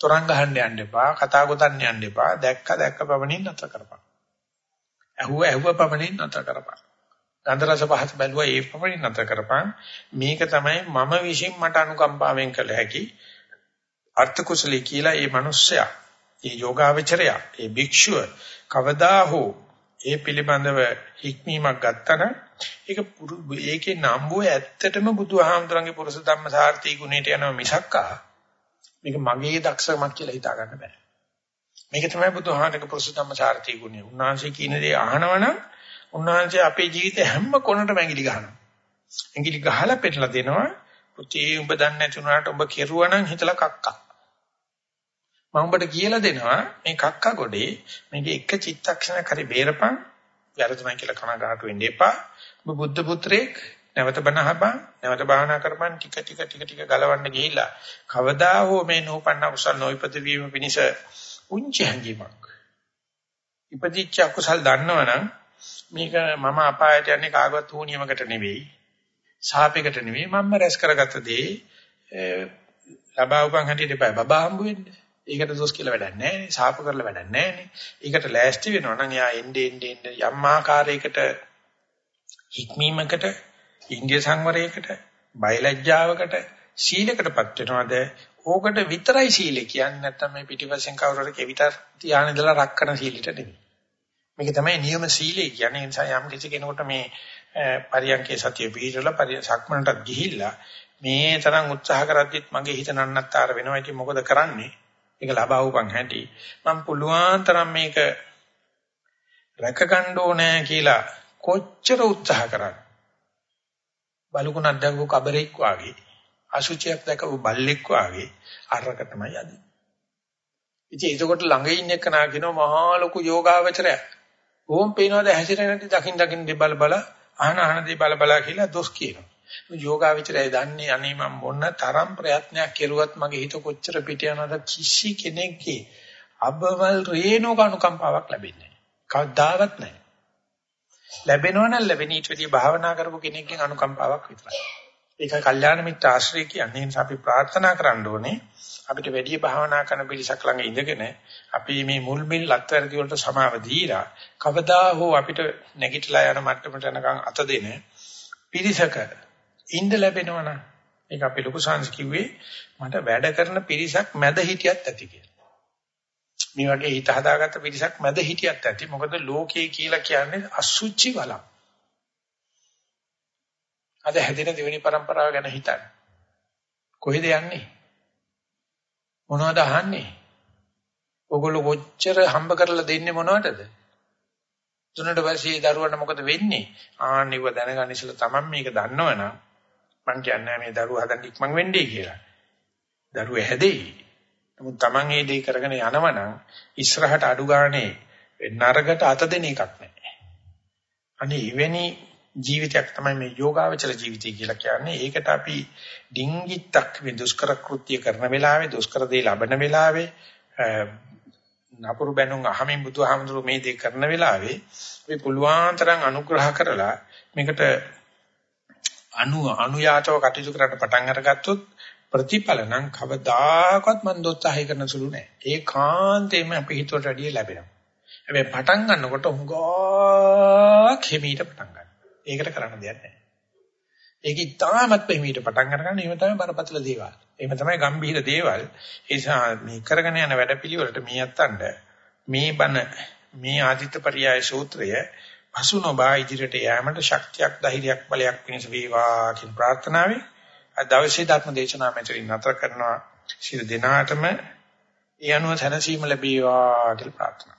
S1: තරංග ගහන්න යන්න එපා කතා ගොතන්න යන්න එපා දැක්ක දැක්ක පමණින් නැතර කරපන්. ඇහුව ඇහුව පමණින් නැතර කරපන්. ගන්ධ රස පහස බැලුවා ඒ පමණින් නැතර කරපන්. මේක තමයි මම විශ්ින් මට අනුකම්පාවෙන් කළ හැකි අර්ථ කුසලී කියලා ඒ මිනිස්සයා ඒ යෝගාවචරයා ඒ භික්ෂුව කවදා හෝ ඒ පිළිබඳව හික්මීමක් ගත්තන ඒක ඒකේ නම්බුව ඇත්තටම බුදුහාමුදුරන්ගේ පුරුෂ ධම්ම සාර්ථී ගුණයට යනවා මිසක්කා මේක මගේ දක්ෂකමක් කියලා හිතා ගන්න බෑ. මේක තමයි බුදුහාමුදුරන්ගේ පුරුෂ ධම්ම සාර්ථී ගුණය. උන්වහන්සේ කියන දේ අහනවනම් උන්වහන්සේ අපේ ජීවිතේ හැම කොනටම ඇඟිලි ගහනවා. ඇඟිලි ගහලා පෙන්නලා දෙනවා. පුතේ උඹ දන්නේ නැති උනාට උඹ කෙරුවා නම් හිතලා කක්කා. මම උඹට කියලා දෙනවා මේ කක්ක ගොඩේ මේක එක චිත්තක්ෂණයක් හරි බේරපන් වැරදුනා කියලා කනගාටු වෙන්න එපා. ඔබ බුද්ධ පුත්‍රයෙක් නැවත බනහපන් නැවත භාවනා කරපන් ටික ටික ටික ටික ගලවන්න ගිහිල්ලා කවදා හෝ මේ නෝපන්න කුසල් නොයිපද වීම පිණිස උන්චි හැඟීමක්. ඉපදිච්ච අකුසල් දන්නවනම් මේක මම අපායට යන්නේ කාගවත් හුනියමකට නෙවෙයි. සාපයකට නෙවෙයි. මම රැස් කරගත්ත දේ ලබා උපන් හැටියට බබා හම්බ වෙන්නේ. ඒකට දොස් කියලා වැඩක් නැහැ නේ. සාප කරලා වැඩක් නැහැ නේ. ඒකට ලෑස්ති වෙනවා නම් එයා එන්නේ එන්නේ එන්නේ යම් ආකාරයකට හික්මීමකට, ඉන්දිය සංවරයකට, බයලජ්ජාවකට, සීලයකටපත් වෙනවද? ඕකට විතරයි සීලය කියන්නේ නැත්නම් මේ පිටිපස්සෙන් කවුරුහරි කෙවිතර තියාන ඉඳලා රක්කන සීලෙට නෙමෙයි. මේක තමයි නියම සීලය කියන්නේ. ඒ නිසා යම් කිසි කෙනෙකුට මේ පරියන්කේ සතිය පිළිදලා පරිය සක්මනටත් ගිහිල්ලා මේ තරම් උත්සාහ කරද්දිත් මගේ හිත නන්නත්තර වෙනවා. ඉතින් මොකද කරන්නේ? ඒක ලබා වූපන් හැටි මම පුළුවන් තරම් මේක රැක ගන්න ඕනේ කියලා කොච්චර උත්සාහ කරා බලුකුණක් දැකපු කබරෙක් වාගේ අසුචියක් දැකපු බල්ලෙක් වාගේ අරක තමයි යදි. ඉතින් ඒකකොට ළඟ ඉන්න එක නා කියනවා මහා ලොකු යෝගාවචරයක්. ඕම් පේනවාද හැසිරෙන්නේ දකින් දකින් බල බල අහන අහන දේ බල බල කියලා දොස් කියනවා. යෝගාවචරය දන්නේ අනේ මම මොන තරම් ප්‍රයත්නයක් කෙරුවත් මගේ හිත කොච්චර පිට යනවද කිසි කෙනෙක්ගේ අබවල් රේනෝ කනුකම්පාවක් ලැබෙන්නේ නැහැ. කවදාවත් නැහැ. ලැබෙනවා නම් ලැබෙන ඊට වැඩිය භාවනා කරපු කෙනෙක්ගෙන් අනුකම්පාවක් විතරයි. ඒක කල්යාණ මිත්‍ර ආශ්‍රය කියන්නේ නිසා අපි ප්‍රාර්ථනා කරන්න ඕනේ අපිට වැඩි භාවනා කරන පිරිසක් ළඟ ඉඳගෙන අපි මේ මුල් මිල් ලත්වැරදි වලට සමාව දීලා කවදා හෝ අපිට නැගිටලා යන මට්ටමට යනකම් අත දෙන පිරිසක ඉඳ ලැබෙනවනම් ඒක අපි ලොකු සංස් කිව්වේ මට වැඩ කරන පිරිසක් මැද හිටියත් ඇති කියලා. මේ වගේ හිත හදාගත්ත පිරිසක් මැද හිටියත් ඇති. මොකද ලෝකේ කියලා කියන්නේ අසුචි වලක්. අද හැදෙන දෙවෙනි પરම්පරාව ගැන හිතන්න. කොහෙද යන්නේ? මොනවද අහන්නේ? ඔගොල්ලෝ කොච්චර හම්බ කරලා දෙන්නේ මොනවටද? තුනට පස්සේ දරුවන්ට මොකද වෙන්නේ? ආන්නේව දැනගන්න ඉස්සෙල්ලා Taman මේක දන්නවනම් මං කියන්නේ මේ දරුවා හදන්න ඉක්මන් වෙන්නේ කියලා. දරුවා හැදෙයි. නමුත් Taman මේ දේ කරගෙන යනවනම් ඉස්සරහට අඩු ගානේ නරකට අත දෙන එකක් නැහැ. අනේ එවැනි ජීවිතයක් තමයි මේ යෝගාවචර ජීවිතය කියලා කියන්නේ. ඒකට අපි ඩිංගිත්තක් මේ දුෂ්කර කෘත්‍ය කරන වෙලාවේ දුෂ්කර දේ ලබන වෙලාවේ නපුරු බැනුම් අහමින් බුදුහාමුදුරුවෝ මේ දේ කරන වෙලාවේ අපි පුළුවන් තරම් අනුග්‍රහ කරලා මේකට අනු අනුයාතව කටයුතු කරන්න පටන් අරගත්තොත් ප්‍රතිඵල නම් කවදාකවත් මන් දොස්සහය කරන සුළු නෑ. ඒකාන්තයෙන්ම අපි හිතුවට වැඩිය ලැබෙනවා. හැබැයි පටන් ගන්නකොට හුඟා කෙමීට පටන් ගන්නවා. ඒකට කරන්න දෙයක් නැහැ. ඒක ඉතාමත් ප්‍රේමීට පටන් අරගන්න එහෙම තමයි බරපතල දේවල්. එහෙම තමයි ගම්භීර දේවල්. ඒ නිසා මේ කරගෙන යන වැඩපිළිවෙලට මේ අත්තන්ට මේ බණ මේ ආදිත්‍ය පරියාය සූත්‍රය පසු නොබා ඉදිරියට යෑමට ශක්තියක් ධෛර්යයක් බලයක් පිණිස වේවා කියන ප්‍රාර්ථනාවයි අද දවසේ ධර්ම දේශනාව මෙතනින් නතර කරනවා. සියලු දෙනාටම ඒ අනුව සැනසීම ලැබේවා කියලා ප්‍රාර්ථනා